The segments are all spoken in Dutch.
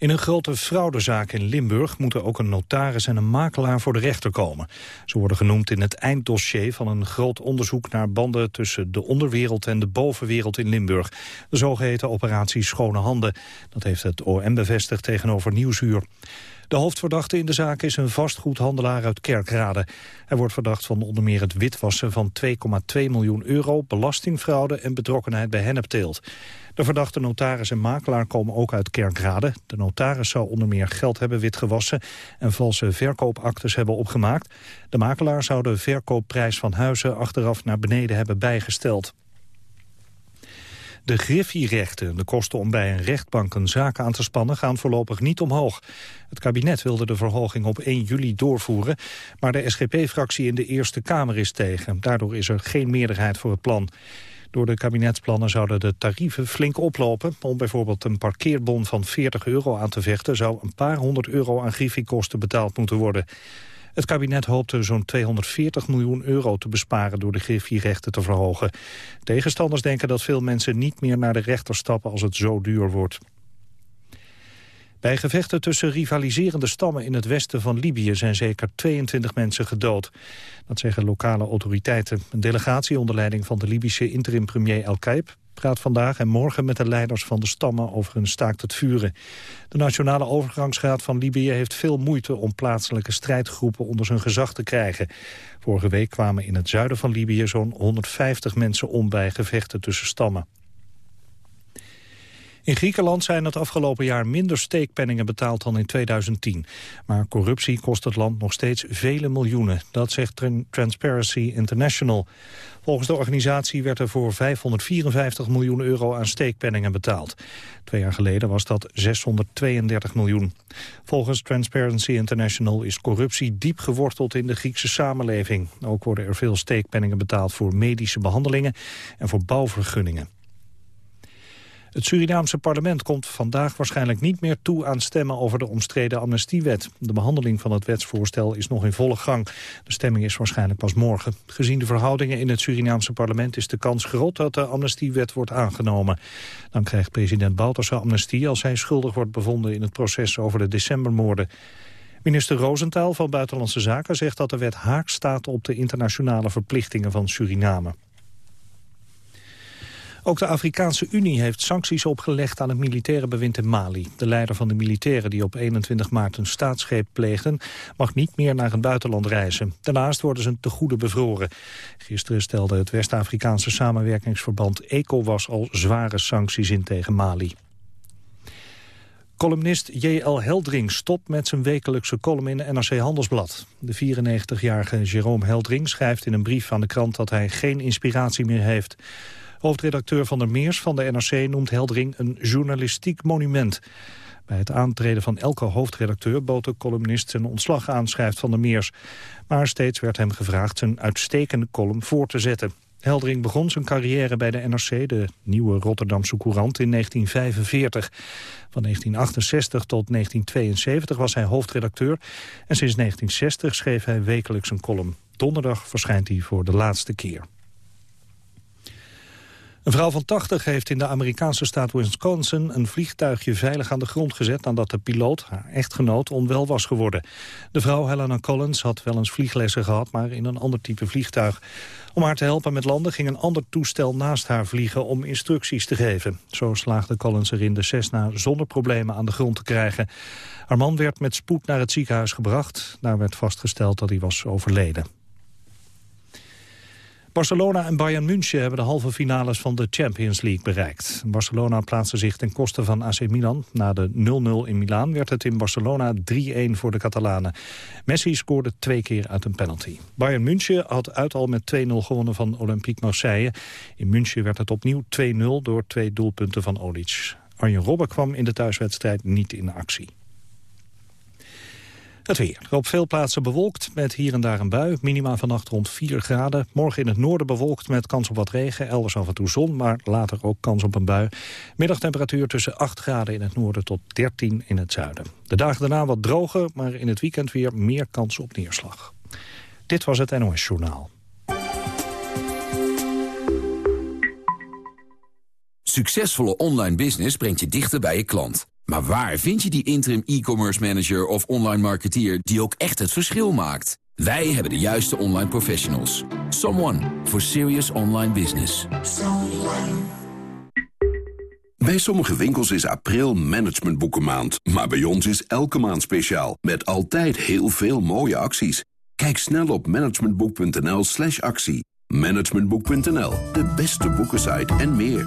In een grote fraudezaak in Limburg moeten ook een notaris en een makelaar voor de rechter komen. Ze worden genoemd in het einddossier van een groot onderzoek naar banden tussen de onderwereld en de bovenwereld in Limburg. De zogeheten operatie Schone Handen. Dat heeft het OM bevestigd tegenover Nieuwsuur. De hoofdverdachte in de zaak is een vastgoedhandelaar uit Kerkrade. Hij wordt verdacht van onder meer het witwassen van 2,2 miljoen euro... belastingfraude en betrokkenheid bij hennepteelt. De verdachte notaris en makelaar komen ook uit Kerkrade. De notaris zou onder meer geld hebben witgewassen... en valse verkoopactes hebben opgemaakt. De makelaar zou de verkoopprijs van huizen achteraf naar beneden hebben bijgesteld. De griffierechten, de kosten om bij een rechtbank een zaak aan te spannen, gaan voorlopig niet omhoog. Het kabinet wilde de verhoging op 1 juli doorvoeren, maar de SGP-fractie in de Eerste Kamer is tegen. Daardoor is er geen meerderheid voor het plan. Door de kabinetsplannen zouden de tarieven flink oplopen. Om bijvoorbeeld een parkeerbon van 40 euro aan te vechten... zou een paar honderd euro aan griffiekosten betaald moeten worden. Het kabinet hoopte zo'n 240 miljoen euro te besparen door de griffierechten te verhogen. Tegenstanders denken dat veel mensen niet meer naar de rechter stappen als het zo duur wordt. Bij gevechten tussen rivaliserende stammen in het westen van Libië zijn zeker 22 mensen gedood. Dat zeggen lokale autoriteiten. Een delegatie onder leiding van de Libische interim-premier El Kaib praat vandaag en morgen met de leiders van de stammen over een staakt het vuren. De Nationale Overgangsraad van Libië heeft veel moeite om plaatselijke strijdgroepen onder zijn gezag te krijgen. Vorige week kwamen in het zuiden van Libië zo'n 150 mensen om bij gevechten tussen stammen. In Griekenland zijn het afgelopen jaar minder steekpenningen betaald dan in 2010. Maar corruptie kost het land nog steeds vele miljoenen. Dat zegt Transparency International. Volgens de organisatie werd er voor 554 miljoen euro aan steekpenningen betaald. Twee jaar geleden was dat 632 miljoen. Volgens Transparency International is corruptie diep geworteld in de Griekse samenleving. Ook worden er veel steekpenningen betaald voor medische behandelingen en voor bouwvergunningen. Het Surinaamse parlement komt vandaag waarschijnlijk niet meer toe aan stemmen over de omstreden amnestiewet. De behandeling van het wetsvoorstel is nog in volle gang. De stemming is waarschijnlijk pas morgen. Gezien de verhoudingen in het Surinaamse parlement is de kans groot dat de amnestiewet wordt aangenomen. Dan krijgt president Bouterse amnestie als hij schuldig wordt bevonden in het proces over de decembermoorden. Minister Roosentaal van Buitenlandse Zaken zegt dat de wet haak staat op de internationale verplichtingen van Suriname. Ook de Afrikaanse Unie heeft sancties opgelegd aan het militaire bewind in Mali. De leider van de militairen die op 21 maart een staatsgreep pleegden... mag niet meer naar het buitenland reizen. Daarnaast worden ze te goede bevroren. Gisteren stelde het West-Afrikaanse samenwerkingsverband ECOWAS al zware sancties in tegen Mali. Columnist J.L. Heldring stopt met zijn wekelijkse column in NRC Handelsblad. De 94-jarige Jerome Heldring schrijft in een brief aan de krant dat hij geen inspiratie meer heeft. Hoofdredacteur Van der Meers van de NRC noemt Heldering een journalistiek monument. Bij het aantreden van elke hoofdredacteur bood de columnist zijn ontslag aan, schrijft Van der Meers. Maar steeds werd hem gevraagd zijn uitstekende column voor te zetten. Heldering begon zijn carrière bij de NRC, de nieuwe Rotterdamse Courant, in 1945. Van 1968 tot 1972 was hij hoofdredacteur en sinds 1960 schreef hij wekelijks een column. Donderdag verschijnt hij voor de laatste keer. Een vrouw van 80 heeft in de Amerikaanse staat Wisconsin een vliegtuigje veilig aan de grond gezet nadat de piloot, haar echtgenoot, onwel was geworden. De vrouw Helena Collins had wel eens vlieglessen gehad, maar in een ander type vliegtuig. Om haar te helpen met landen ging een ander toestel naast haar vliegen om instructies te geven. Zo slaagde Collins erin de Cessna zonder problemen aan de grond te krijgen. Haar man werd met spoed naar het ziekenhuis gebracht. Daar werd vastgesteld dat hij was overleden. Barcelona en Bayern München hebben de halve finales van de Champions League bereikt. Barcelona plaatste zich ten koste van AC Milan. Na de 0-0 in Milaan werd het in Barcelona 3-1 voor de Catalanen. Messi scoorde twee keer uit een penalty. Bayern München had uit al met 2-0 gewonnen van Olympique Marseille. In München werd het opnieuw 2-0 door twee doelpunten van Olic. Arjen Robben kwam in de thuiswedstrijd niet in actie. Het weer. Op veel plaatsen bewolkt met hier en daar een bui. Minima vannacht rond 4 graden. Morgen in het noorden bewolkt met kans op wat regen. Elders af en toe zon, maar later ook kans op een bui. Middagtemperatuur tussen 8 graden in het noorden tot 13 in het zuiden. De dagen daarna wat droger, maar in het weekend weer meer kans op neerslag. Dit was het NOS Journaal. Succesvolle online business brengt je dichter bij je klant. Maar waar vind je die interim e-commerce manager of online marketeer die ook echt het verschil maakt? Wij hebben de juiste online professionals. Someone for serious online business. Bij sommige winkels is april managementboekenmaand. Maar bij ons is elke maand speciaal. Met altijd heel veel mooie acties. Kijk snel op managementboek.nl slash actie. Managementboek.nl, de beste boekensite en meer.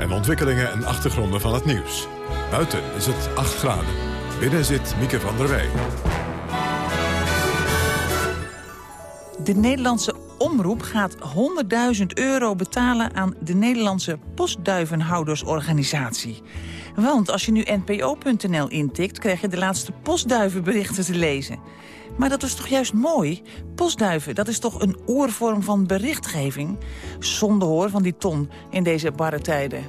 En ontwikkelingen en achtergronden van het nieuws. Buiten is het 8 graden. Binnen zit Mieke van der Wij. De Nederlandse Omroep gaat 100.000 euro betalen aan de Nederlandse Postduivenhoudersorganisatie. Want als je nu npo.nl intikt, krijg je de laatste postduivenberichten te lezen. Maar dat is toch juist mooi? Postduiven, dat is toch een oervorm van berichtgeving? Zonde hoor van die ton in deze barre tijden.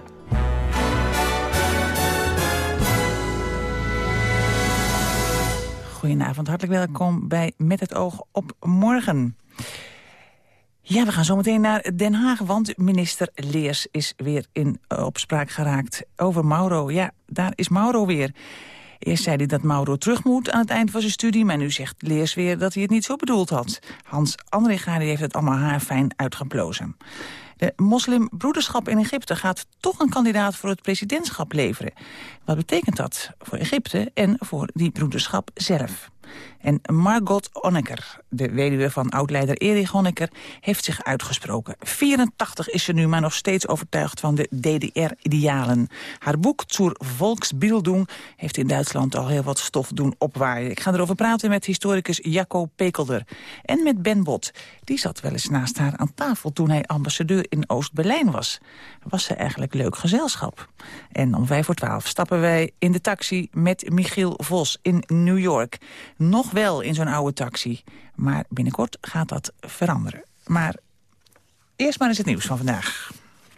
Goedenavond, hartelijk welkom bij Met het oog op morgen. Ja, we gaan zo meteen naar Den Haag, want minister Leers is weer in opspraak geraakt over Mauro. Ja, daar is Mauro weer. Eerst zei hij dat Mauro terug moet aan het eind van zijn studie... maar nu zegt Leers weer dat hij het niet zo bedoeld had. Hans Andringa heeft het allemaal haarfijn uitgeplozen. De moslimbroederschap in Egypte gaat toch een kandidaat voor het presidentschap leveren. Wat betekent dat voor Egypte en voor die broederschap zelf? En Margot Honecker, de weduwe van oud-leider Erich Honecker... heeft zich uitgesproken. 84 is ze nu, maar nog steeds overtuigd van de DDR-idealen. Haar boek Zur Volksbildung heeft in Duitsland al heel wat stof doen opwaaien. Ik ga erover praten met historicus Jacco Pekelder. En met Ben Bot. Die zat wel eens naast haar aan tafel toen hij ambassadeur in Oost-Berlijn was. Was ze eigenlijk leuk gezelschap. En om vijf voor twaalf stappen wij in de taxi met Michiel Vos in New York. Nog wel in zo'n oude taxi. Maar binnenkort gaat dat veranderen. Maar eerst maar eens het nieuws van vandaag.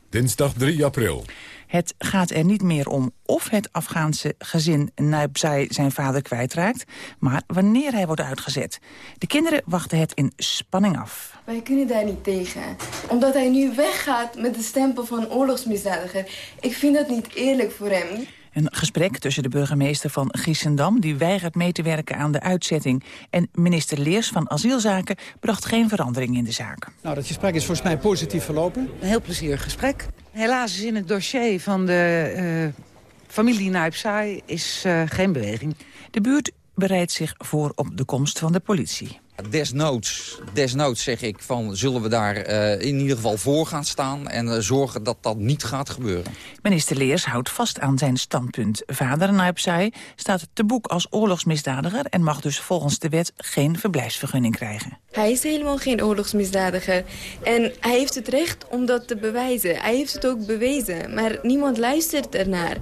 Dinsdag 3 april. Het gaat er niet meer om of het Afghaanse gezin Naibzai zijn vader kwijtraakt... maar wanneer hij wordt uitgezet. De kinderen wachten het in spanning af. Wij kunnen daar niet tegen. Omdat hij nu weggaat met de stempel van oorlogsmisdadiger. Ik vind dat niet eerlijk voor hem. Een gesprek tussen de burgemeester van Giessendam... die weigert mee te werken aan de uitzetting... en minister Leers van Asielzaken bracht geen verandering in de zaak. Nou, dat gesprek is volgens mij positief verlopen. Een heel plezierig gesprek. Helaas is in het dossier van de uh, familie Naipsaai is uh, geen beweging. De buurt bereidt zich voor op de komst van de politie. Desnoods, desnoods zeg ik van zullen we daar uh, in ieder geval voor gaan staan... en uh, zorgen dat dat niet gaat gebeuren. Minister Leers houdt vast aan zijn standpunt. Vader Naipsai staat te boek als oorlogsmisdadiger... en mag dus volgens de wet geen verblijfsvergunning krijgen. Hij is helemaal geen oorlogsmisdadiger. En hij heeft het recht om dat te bewijzen. Hij heeft het ook bewezen, maar niemand luistert ernaar.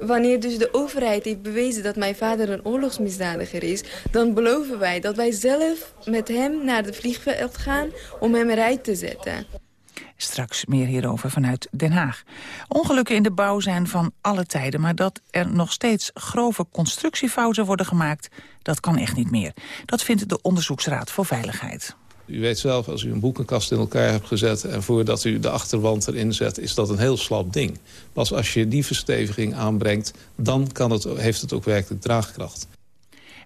Wanneer dus de overheid heeft bewezen dat mijn vader een oorlogsmisdadiger is... dan beloven wij dat wij zelf met hem naar het vliegveld gaan om hem eruit te zetten. Straks meer hierover vanuit Den Haag. Ongelukken in de bouw zijn van alle tijden... maar dat er nog steeds grove constructiefouten worden gemaakt... dat kan echt niet meer. Dat vindt de Onderzoeksraad voor Veiligheid. U weet zelf, als u een boekenkast in elkaar hebt gezet... en voordat u de achterwand erin zet, is dat een heel slap ding. Pas als je die versteviging aanbrengt, dan kan het, heeft het ook werkelijk draagkracht.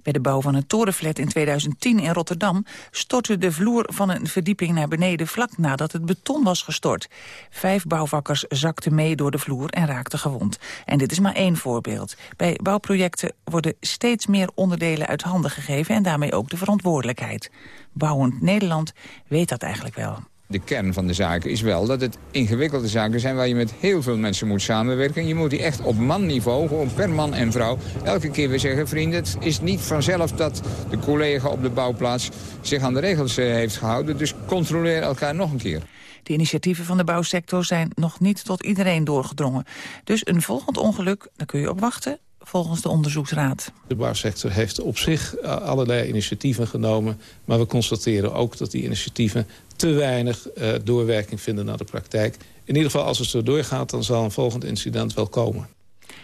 Bij de bouw van een torenflat in 2010 in Rotterdam stortte de vloer van een verdieping naar beneden vlak nadat het beton was gestort. Vijf bouwvakkers zakten mee door de vloer en raakten gewond. En dit is maar één voorbeeld. Bij bouwprojecten worden steeds meer onderdelen uit handen gegeven en daarmee ook de verantwoordelijkheid. Bouwend Nederland weet dat eigenlijk wel. De kern van de zaken is wel dat het ingewikkelde zaken zijn... waar je met heel veel mensen moet samenwerken. Je moet die echt op manniveau, gewoon per man en vrouw... elke keer weer zeggen, vrienden, het is niet vanzelf... dat de collega op de bouwplaats zich aan de regels eh, heeft gehouden. Dus controleer elkaar nog een keer. De initiatieven van de bouwsector zijn nog niet tot iedereen doorgedrongen. Dus een volgend ongeluk, daar kun je op wachten, volgens de onderzoeksraad. De bouwsector heeft op zich eh, allerlei initiatieven genomen... maar we constateren ook dat die initiatieven te weinig uh, doorwerking vinden naar de praktijk. In ieder geval, als het zo doorgaat, dan zal een volgend incident wel komen.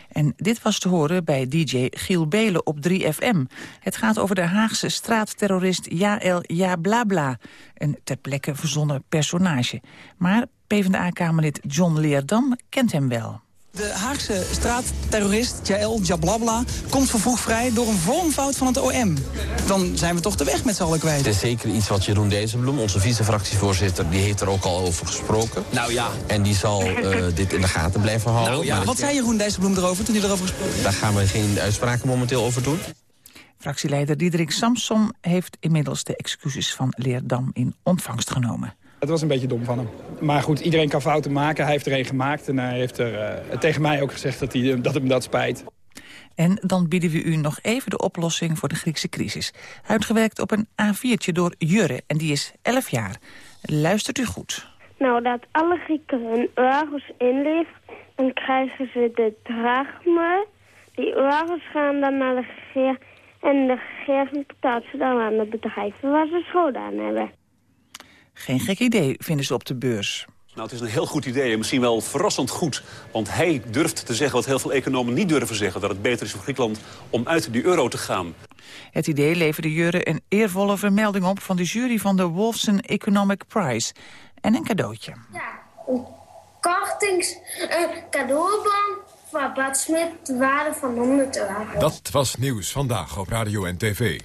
En dit was te horen bij DJ Giel Belen op 3FM. Het gaat over de Haagse straatterrorist Jaël Jablabla. Een ter plekke verzonnen personage. Maar PvdA-kamerlid John Leerdam kent hem wel. De Haagse straatterrorist Jael Jablabla komt vervroegd vrij door een vormfout van het OM. Dan zijn we toch de weg met z'n allen kwijt. Het is zeker iets wat Jeroen Dijsselbloem, onze vice-fractievoorzitter... die heeft er ook al over gesproken. Nou ja. En die zal uh, dit in de gaten blijven houden. Nou ja. Wat zei Jeroen Dijsselbloem erover toen hij erover gesproken Daar gaan we geen uitspraken momenteel over doen. Fractieleider Diederik Samsom heeft inmiddels de excuses van Leerdam in ontvangst genomen. Het was een beetje dom van hem. Maar goed, iedereen kan fouten maken. Hij heeft er een gemaakt en hij heeft er uh, tegen mij ook gezegd dat, hij, dat hem dat spijt. En dan bieden we u nog even de oplossing voor de Griekse crisis. Uitgewerkt op een A4'tje door Jurre en die is 11 jaar. Luistert u goed. Nou, dat alle Grieken hun euro's inleveren, dan krijgen ze de drachme. Die euro's gaan dan naar de regering en de regering betaalt ze dan aan de bedrijven waar ze schulden aan hebben. Geen gek idee, vinden ze op de beurs. Nou, het is een heel goed idee en misschien wel verrassend goed. Want hij durft te zeggen wat heel veel economen niet durven zeggen... dat het beter is voor Griekenland om uit die euro te gaan. Het idee leverde Jurre een eervolle vermelding op... van de jury van de Wolfson Economic Prize. En een cadeautje. Ja, een kortings... een cadeaubon voor Bad Smit... de waarde van 100 euro. Dat was Nieuws Vandaag op Radio en TV.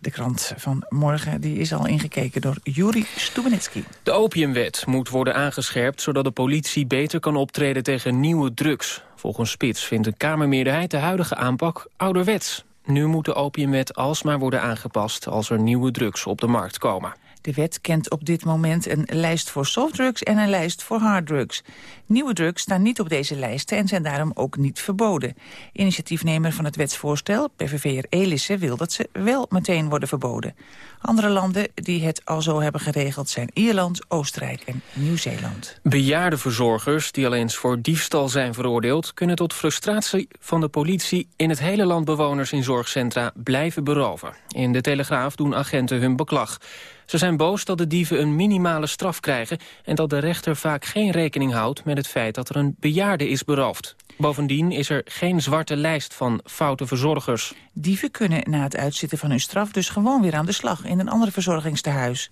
De krant van morgen die is al ingekeken door Juri Stubenitski. De opiumwet moet worden aangescherpt... zodat de politie beter kan optreden tegen nieuwe drugs. Volgens Spits vindt de Kamermeerderheid de huidige aanpak ouderwets. Nu moet de opiumwet alsmaar worden aangepast... als er nieuwe drugs op de markt komen. De wet kent op dit moment een lijst voor softdrugs en een lijst voor harddrugs. Nieuwe drugs staan niet op deze lijsten en zijn daarom ook niet verboden. Initiatiefnemer van het wetsvoorstel, PVV'er Elissen, wil dat ze wel meteen worden verboden. Andere landen die het al zo hebben geregeld zijn Ierland, Oostenrijk en Nieuw-Zeeland. Bejaardenverzorgers die al eens voor diefstal zijn veroordeeld... kunnen tot frustratie van de politie in het hele land bewoners in zorgcentra blijven beroven. In de Telegraaf doen agenten hun beklag. Ze zijn boos dat de dieven een minimale straf krijgen... en dat de rechter vaak geen rekening houdt met het feit dat er een bejaarde is beroofd. Bovendien is er geen zwarte lijst van foute verzorgers. Dieven kunnen na het uitzitten van hun straf dus gewoon weer aan de slag in een ander verzorgingstehuis.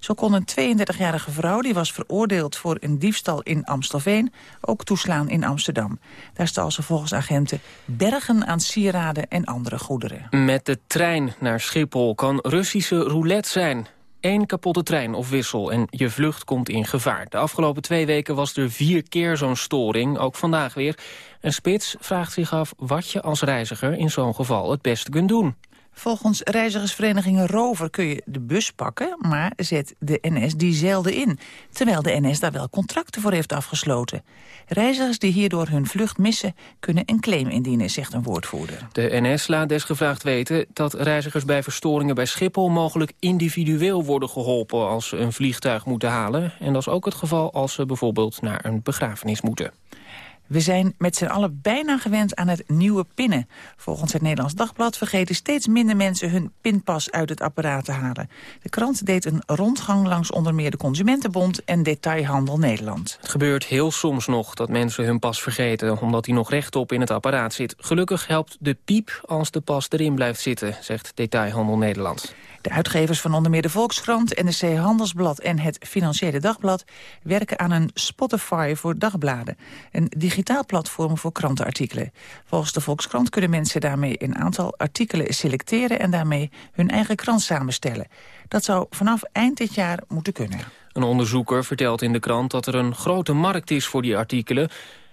Zo kon een 32-jarige vrouw, die was veroordeeld voor een diefstal in Amstelveen, ook toeslaan in Amsterdam. Daar stal ze volgens agenten bergen aan sieraden en andere goederen. Met de trein naar Schiphol kan Russische roulette zijn. Eén kapotte trein of wissel en je vlucht komt in gevaar. De afgelopen twee weken was er vier keer zo'n storing, ook vandaag weer. En Spits vraagt zich af wat je als reiziger in zo'n geval het beste kunt doen. Volgens reizigersverenigingen Rover kun je de bus pakken... maar zet de NS die zelden in. Terwijl de NS daar wel contracten voor heeft afgesloten. Reizigers die hierdoor hun vlucht missen... kunnen een claim indienen, zegt een woordvoerder. De NS laat desgevraagd weten dat reizigers bij verstoringen bij Schiphol... mogelijk individueel worden geholpen als ze een vliegtuig moeten halen. En dat is ook het geval als ze bijvoorbeeld naar een begrafenis moeten. We zijn met z'n allen bijna gewend aan het nieuwe pinnen. Volgens het Nederlands Dagblad vergeten steeds minder mensen hun pinpas uit het apparaat te halen. De krant deed een rondgang langs onder meer de Consumentenbond en Detailhandel Nederland. Het gebeurt heel soms nog dat mensen hun pas vergeten omdat die nog rechtop in het apparaat zit. Gelukkig helpt de piep als de pas erin blijft zitten, zegt Detailhandel Nederland. De uitgevers van onder meer de Volkskrant, NRC Handelsblad en het Financiële Dagblad werken aan een Spotify voor dagbladen, een digitaal platform voor krantenartikelen. Volgens de Volkskrant kunnen mensen daarmee een aantal artikelen selecteren en daarmee hun eigen krant samenstellen. Dat zou vanaf eind dit jaar moeten kunnen. Een onderzoeker vertelt in de krant dat er een grote markt is voor die artikelen.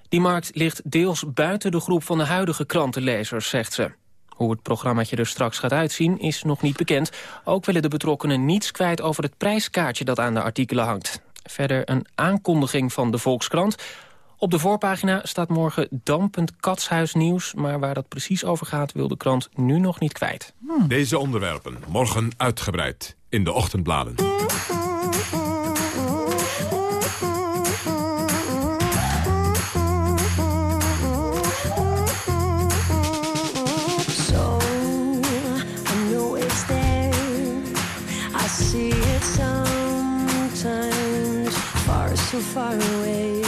Die markt ligt deels buiten de groep van de huidige krantenlezers, zegt ze. Hoe het programmaatje er straks gaat uitzien is nog niet bekend. Ook willen de betrokkenen niets kwijt over het prijskaartje dat aan de artikelen hangt. Verder een aankondiging van de Volkskrant. Op de voorpagina staat morgen dampend katshuisnieuws... maar waar dat precies over gaat wil de krant nu nog niet kwijt. Deze onderwerpen morgen uitgebreid in de ochtendbladen. So far away.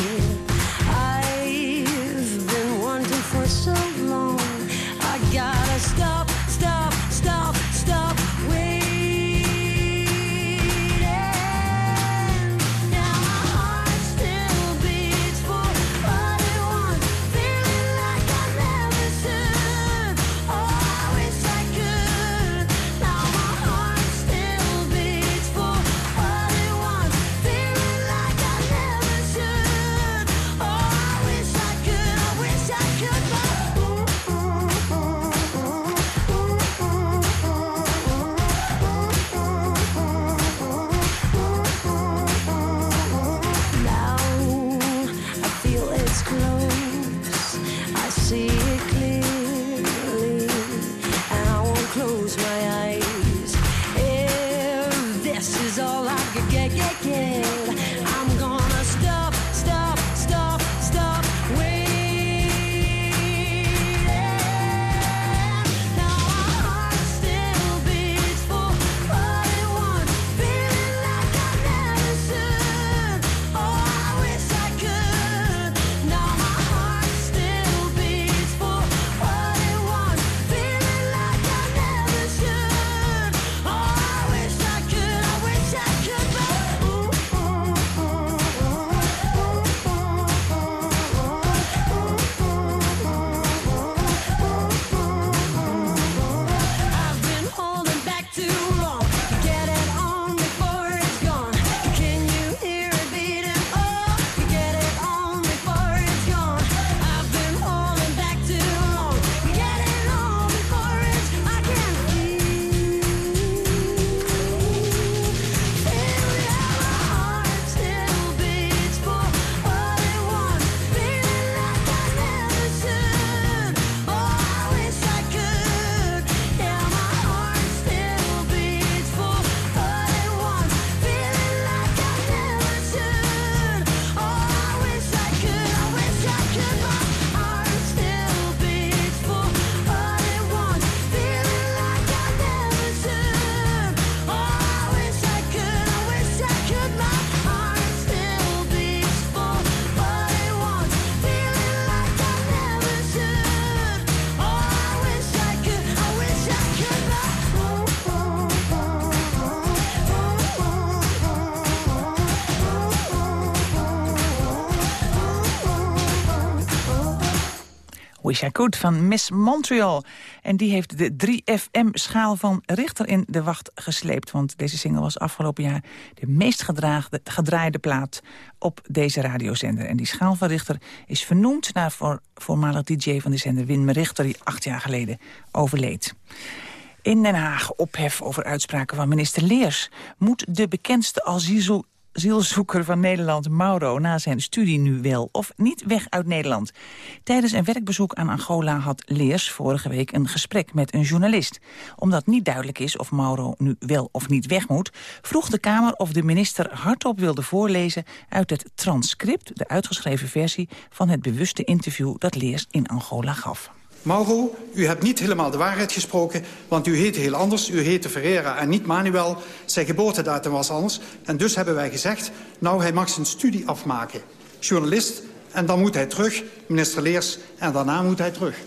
Could van Miss Montreal. En die heeft de 3FM-schaal van Richter in de wacht gesleept. Want deze single was afgelopen jaar de meest gedraaide plaat op deze radiozender. En die schaal van Richter is vernoemd naar voor, voormalig DJ van de zender Wim Richter... die acht jaar geleden overleed. In Den Haag ophef over uitspraken van minister Leers. Moet de bekendste asiel, asielzoeker van Nederland, Mauro... na zijn studie nu wel of niet weg uit Nederland? Tijdens een werkbezoek aan Angola had Leers vorige week een gesprek met een journalist. Omdat niet duidelijk is of Mauro nu wel of niet weg moet... vroeg de Kamer of de minister hardop wilde voorlezen... uit het transcript, de uitgeschreven versie... van het bewuste interview dat Leers in Angola gaf. Mauro, u hebt niet helemaal de waarheid gesproken, want u heette heel anders. U heette Ferreira en niet Manuel. Zijn geboortedatum was anders. En dus hebben wij gezegd, nou, hij mag zijn studie afmaken. Journalist, en dan moet hij terug, minister Leers, en daarna moet hij terug.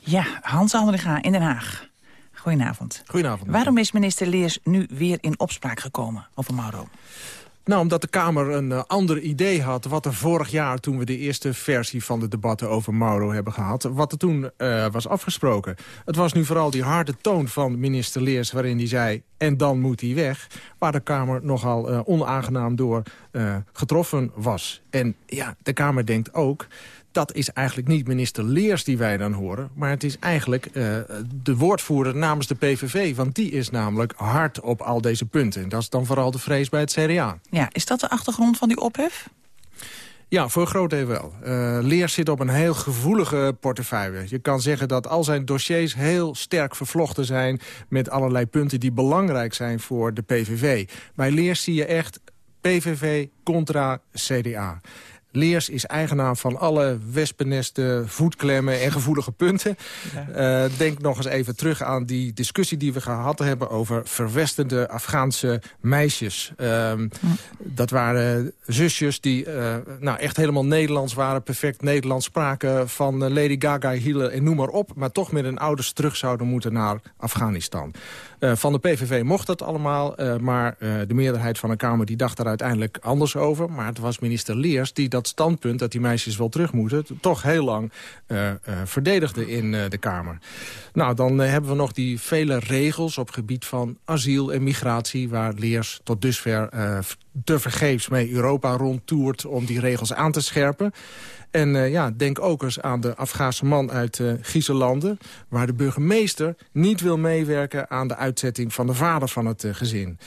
Ja, Hans Andringa in Den Haag. Goedenavond. Goedenavond. Waarom is minister Leers nu weer in opspraak gekomen over Mauro? Nou, omdat de Kamer een eh, ander idee had... wat er vorig jaar, toen we de eerste versie van de debatten over Mauro hebben gehad... wat er toen eh, was afgesproken. Het was nu vooral die harde toon van minister Leers... waarin hij zei, en dan moet hij weg... waar de Kamer nogal eh, onaangenaam door getroffen was. En ja, de Kamer denkt ook... Dat is eigenlijk niet minister Leers die wij dan horen... maar het is eigenlijk eh, de woordvoerder namens de PVV. Want die is namelijk hard op al deze punten. En dat is dan vooral de vrees bij het CDA. Ja, is dat de achtergrond van die ophef? Ja, voor een groot deel wel. Eh, Leers zit op een heel gevoelige portefeuille. Je kan zeggen dat al zijn dossiers heel sterk vervlochten zijn... met allerlei punten die belangrijk zijn voor de PVV. Bij Leers zie je echt PVV contra CDA. Leers is eigenaar van alle wespennesten, voetklemmen en gevoelige punten. Eh, denk nog eens even terug aan die discussie die we gehad hebben... over verwestende Afghaanse meisjes. Ehm, Dat waren zusjes die eh, nou, echt helemaal Nederlands waren... perfect Nederlands spraken van eh, Lady Gaga, hielen en noem maar op... maar toch met hun ouders terug zouden moeten naar Afghanistan. Van de PVV mocht dat allemaal, maar de meerderheid van de Kamer die dacht daar uiteindelijk anders over. Maar het was minister Leers die dat standpunt, dat die meisjes wel terug moeten... toch heel lang eh, eh, verdedigde in eh, de Kamer. Nou, dan hebben we nog die vele regels op gebied van asiel en migratie... waar Leers tot dusver eh, tevergeefs mee Europa rondtoert om die regels aan te scherpen. En ja, denk ook eens aan de Afghaanse man uit uh, Griezenlanden... waar de burgemeester niet wil meewerken aan de uitzetting van de vader van het gezin.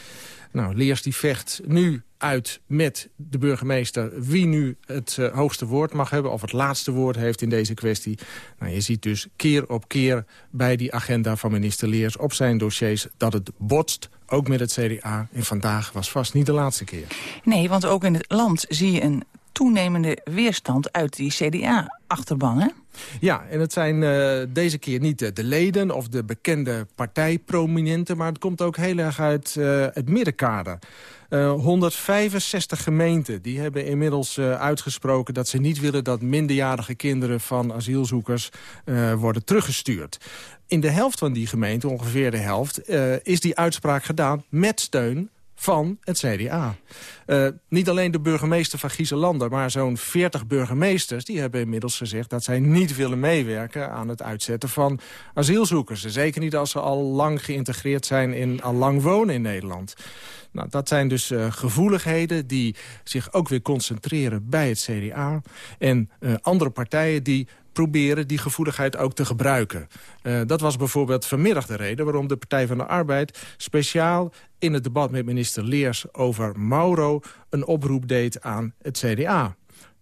Nou, Leers die vecht nu uit met de burgemeester wie nu het eh, hoogste woord mag hebben... of het laatste woord heeft in deze kwestie. Nou, je ziet dus keer op keer bij die agenda van minister Leers op zijn dossiers... dat het botst, ook met het CDA. En vandaag was vast niet de laatste keer. Nee, want ook in het land zie je een toenemende weerstand uit die CDA-achterban, hè? Ja, en het zijn eh, deze keer niet eh, de leden of de bekende partijprominenten... maar het komt ook heel erg uit eh, het middenkader. Eh, 165 gemeenten die hebben inmiddels uitgesproken... dat ze niet willen dat minderjarige kinderen van asielzoekers worden teruggestuurd. In de helft van die gemeenten, ongeveer de helft... is die uitspraak gedaan met steun van het CDA. Eh, niet alleen de burgemeester van Griezenlanden... maar zo'n 40 burgemeesters die hebben inmiddels gezegd... dat zij niet willen meewerken aan het uitzetten van asielzoekers. Zeker niet als ze al lang geïntegreerd zijn en al lang wonen in Nederland. Nou, dat zijn dus eh, gevoeligheden die zich ook weer concentreren bij het CDA. En eh, andere partijen die proberen die gevoeligheid ook te gebruiken. Eh, dat was bijvoorbeeld vanmiddag de reden waarom de Partij van de Arbeid... speciaal in het debat met minister Leers over Mauro... een oproep deed aan het CDA.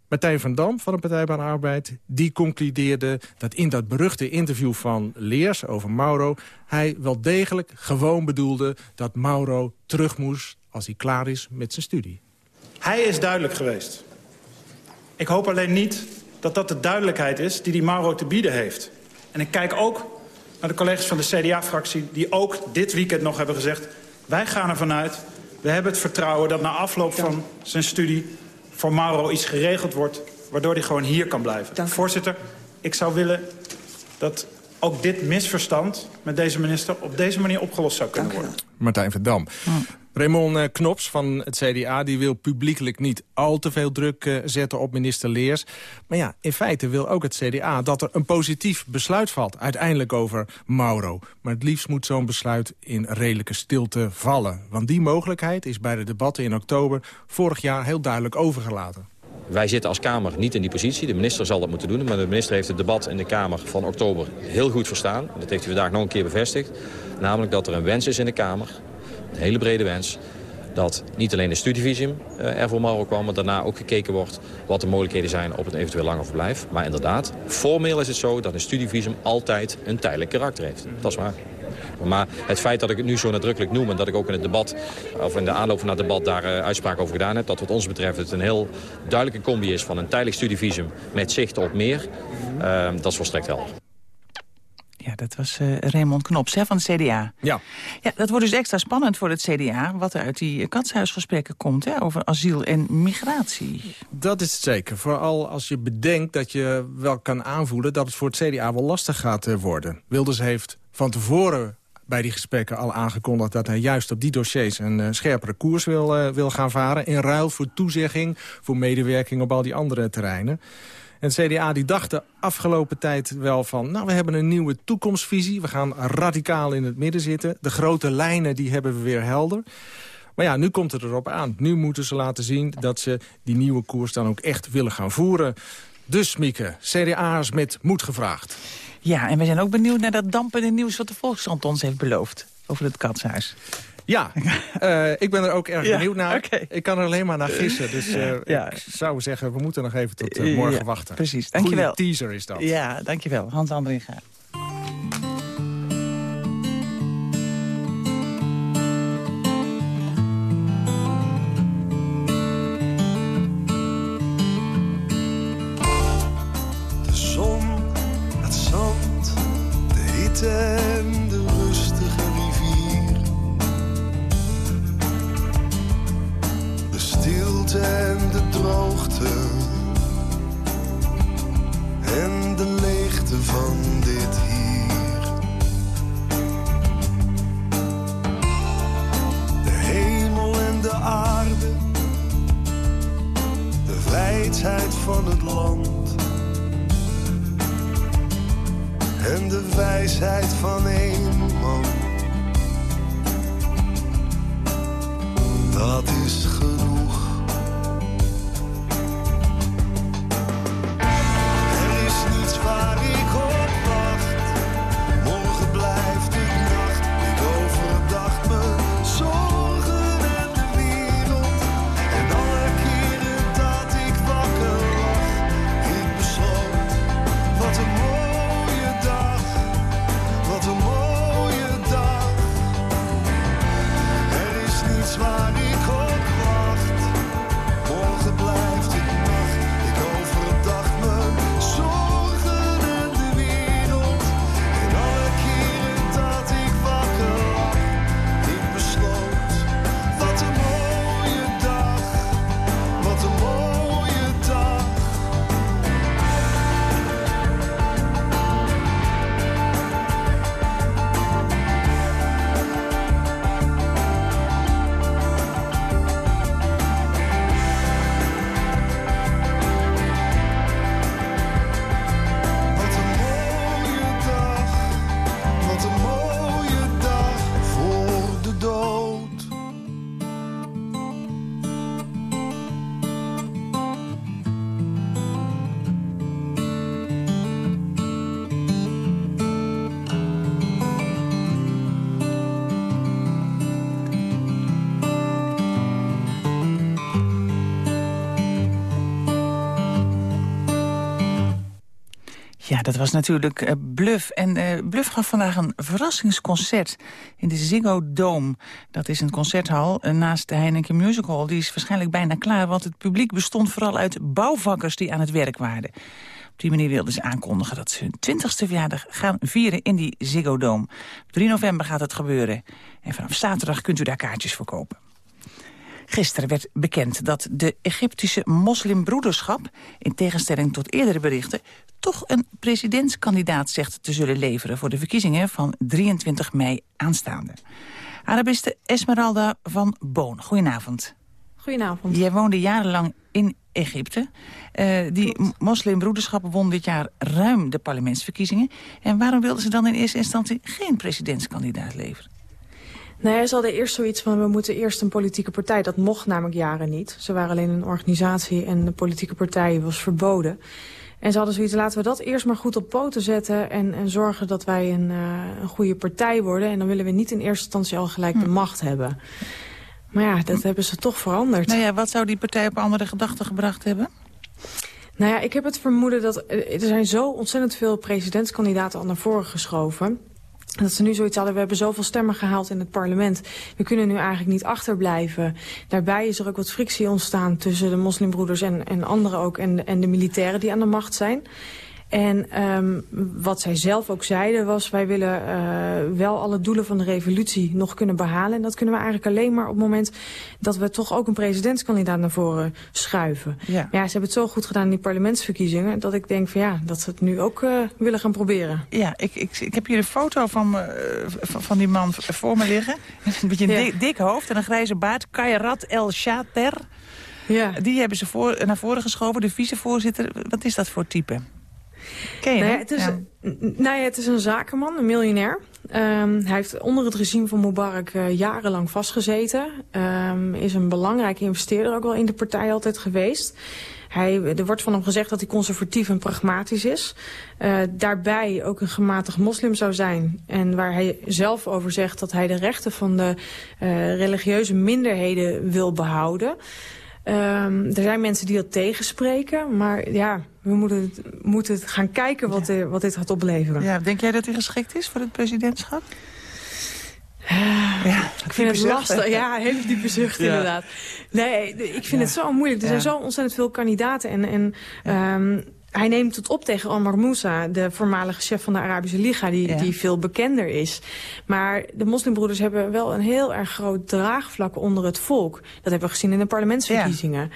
Martijn van Dam van de Partij van de Arbeid... die concludeerde dat in dat beruchte interview van Leers over Mauro... hij wel degelijk gewoon bedoelde dat Mauro terug moest... als hij klaar is met zijn studie. Hij is duidelijk geweest. Ik hoop alleen niet dat dat de duidelijkheid is die die Mauro te bieden heeft. En ik kijk ook naar de collega's van de CDA-fractie... die ook dit weekend nog hebben gezegd... wij gaan ervan uit, we hebben het vertrouwen... dat na afloop van zijn studie voor Mauro iets geregeld wordt... waardoor hij gewoon hier kan blijven. Voorzitter, ik zou willen dat ook dit misverstand met deze minister... op deze manier opgelost zou kunnen worden. Martijn van Dam. Raymond eh, Knops van het CDA die wil publiekelijk niet al te veel druk eh, zetten op minister Leers. Maar ja, in feite wil ook het CDA dat er een positief besluit valt. Uiteindelijk over Mauro. Maar het liefst moet zo'n besluit in redelijke stilte vallen. Want die mogelijkheid is bij de debatten in oktober vorig jaar heel duidelijk overgelaten. Wij zitten als Kamer niet in die positie. De minister zal dat moeten doen. Maar de minister heeft het debat in de Kamer van oktober heel goed verstaan. Dat heeft hij vandaag nog een keer bevestigd. Namelijk dat er een wens is in de Kamer. Een hele brede wens. Dat niet alleen de studievisum eh, er voor Mauro kwam... maar daarna ook gekeken wordt wat de mogelijkheden zijn op het eventueel langer verblijf. Maar inderdaad, formeel is het zo dat een studievisum altijd een tijdelijk karakter heeft. Dat is waar. Maar het feit dat ik het nu zo nadrukkelijk noem... en dat ik ook in het debat, of in de aanloop van het debat daar uh, uitspraak over gedaan heb... dat wat ons betreft het een heel duidelijke combi is van een tijdelijk studievisum... met zicht op meer, uh, dat is volstrekt helder. Ja, dat was uh, Raymond Knops hè, van het CDA. Ja. ja. Dat wordt dus extra spannend voor het CDA... wat er uit die katshuisgesprekken komt hè, over asiel en migratie. Dat is het zeker. Vooral als je bedenkt dat je wel kan aanvoelen... dat het voor het CDA wel lastig gaat uh, worden. Wilders heeft van tevoren bij die gesprekken al aangekondigd... dat hij juist op die dossiers een eh, scherpere koers wil, eh, wil gaan varen... in ruil voor toezegging, voor medewerking op al die andere terreinen. En CDA die dacht de afgelopen tijd wel van... nou, we hebben een nieuwe toekomstvisie. We gaan radicaal in het midden zitten. De grote lijnen die hebben we weer helder. Maar ja, nu komt het erop aan. Nu moeten ze laten zien dat ze die nieuwe koers dan ook echt willen gaan voeren. Dus, Mieke, CDA'ers met moed gevraagd. Ja, en we zijn ook benieuwd naar dat dampende nieuws... wat de Volkskrant ons heeft beloofd over het katshuis. Ja, eh, ik ben er ook erg Ja, benieuwd naar. Ik kan er alleen maar naar gissen. Dus eh, Ja. ik zou zeggen, we moeten nog even tot eh, morgen wachten. Precies, dankjewel. Goeie teaser is dat. Ja, dankjewel. Hans Andringa. Dat was natuurlijk eh, Bluff. En eh, Bluff gaf vandaag een verrassingsconcert in de Ziggo Dome. Dat is een concerthal eh, naast de Heineken Music Hall. Die is waarschijnlijk bijna klaar, want het publiek bestond vooral uit bouwvakkers die aan het werk waren. Op die manier wilden ze aankondigen dat ze hun twintigste verjaardag gaan vieren in die Ziggo Dome. Op 3 november gaat het gebeuren. En vanaf zaterdag kunt u daar kaartjes voor kopen. Gisteren werd bekend dat de Egyptische moslimbroederschap... in tegenstelling tot eerdere berichten... toch een presidentskandidaat zegt te zullen leveren... voor de verkiezingen van 23 mei aanstaande. Arabiste Esmeralda van Boon, goedenavond. Goedenavond. Jij woonde jarenlang in Egypte. Eh, die moslimbroederschap won dit jaar ruim de parlementsverkiezingen. En waarom wilden ze dan in eerste instantie geen presidentskandidaat leveren? Nou ja, ze hadden eerst zoiets van, we moeten eerst een politieke partij. Dat mocht namelijk jaren niet. Ze waren alleen een organisatie en de politieke partij was verboden. En ze hadden zoiets, laten we dat eerst maar goed op poten zetten... en, en zorgen dat wij een, eh, een goede partij worden. En dan willen we niet in eerste instantie al gelijk de macht hebben. Maar ja, dat hebben ze toch veranderd. Nou ja, wat zou die partij op andere gedachten gebracht hebben? Nou ja, ik heb het vermoeden dat eh, er zijn zo ontzettend veel presidentskandidaten al naar voren geschoven. Dat ze nu zoiets hadden, we hebben zoveel stemmen gehaald in het parlement. We kunnen nu eigenlijk niet achterblijven. Daarbij is er ook wat frictie ontstaan tussen de moslimbroeders en, en anderen ook. En, en de militairen die aan de macht zijn. En ehm, wat zij zelf ook zeiden was... wij willen eh, wel alle doelen van de revolutie nog kunnen behalen. En dat kunnen we eigenlijk alleen maar op het moment... dat we toch ook een presidentskandidaat naar voren schuiven. Ja. Ja, ze hebben het zo goed gedaan in die parlementsverkiezingen... dat ik denk van ja, dat ze het nu ook eh, willen gaan proberen. Ja, ik, ik, ik heb hier een foto van, eh, van, die man voor me liggen. Een beetje een Ja. dik, dik hoofd en een grijze baard. Kairat El Shater. Ja. Die hebben ze voor, naar voren geschoven, de vicevoorzitter. Wat is dat voor type? Ken je Nou ja, het, is, Ja. nou ja, het is een zakenman, een miljonair. Ehm, hij heeft onder het regime van Mubarak eh, jarenlang vastgezeten. Ehm, is een belangrijke investeerder ook wel in de partij altijd geweest. Hij, er wordt van hem gezegd dat hij conservatief en pragmatisch is. Eh, daarbij ook een gematigd moslim zou zijn. En waar hij zelf over zegt dat hij de rechten van de eh, religieuze minderheden wil behouden. Ehm, er zijn mensen die dat tegenspreken. Maar ja, we moeten, moeten gaan kijken wat, eh, wat dit gaat opleveren. Ja, denk jij dat hij geschikt is voor het presidentschap? Ja, Ik vind het zucht, lastig. Ja, hele diepe zucht Ja. inderdaad. Nee, ik vind het zo moeilijk. Er Ja. zijn zo ontzettend veel kandidaten. En, en ehm, hij neemt het op tegen Omar Moussa, de voormalige chef van de Arabische Liga, die, Ja. die veel bekender is. Maar de moslimbroeders hebben wel een heel erg groot draagvlak onder het volk. Dat hebben we gezien in de parlementsverkiezingen.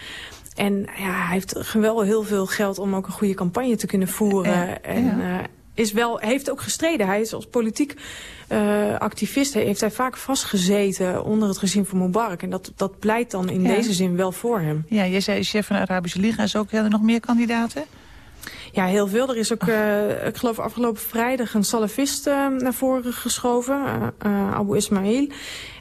En ja, hij heeft wel heel veel geld om ook een goede campagne te kunnen voeren. Ja, En ja. eh, is wel, heeft ook gestreden. Hij is als politiek eh, activist heeft hij vaak vastgezeten onder het regime van Mubarak. En dat, dat pleit dan in Ja. deze zin wel voor hem. Ja, jij zei chef van de Arabische Liga. Is ook, er nog meer kandidaten? Ja, heel veel. Er is ook, eh, ik geloof afgelopen vrijdag een salafist naar voren geschoven, Abu Ismail.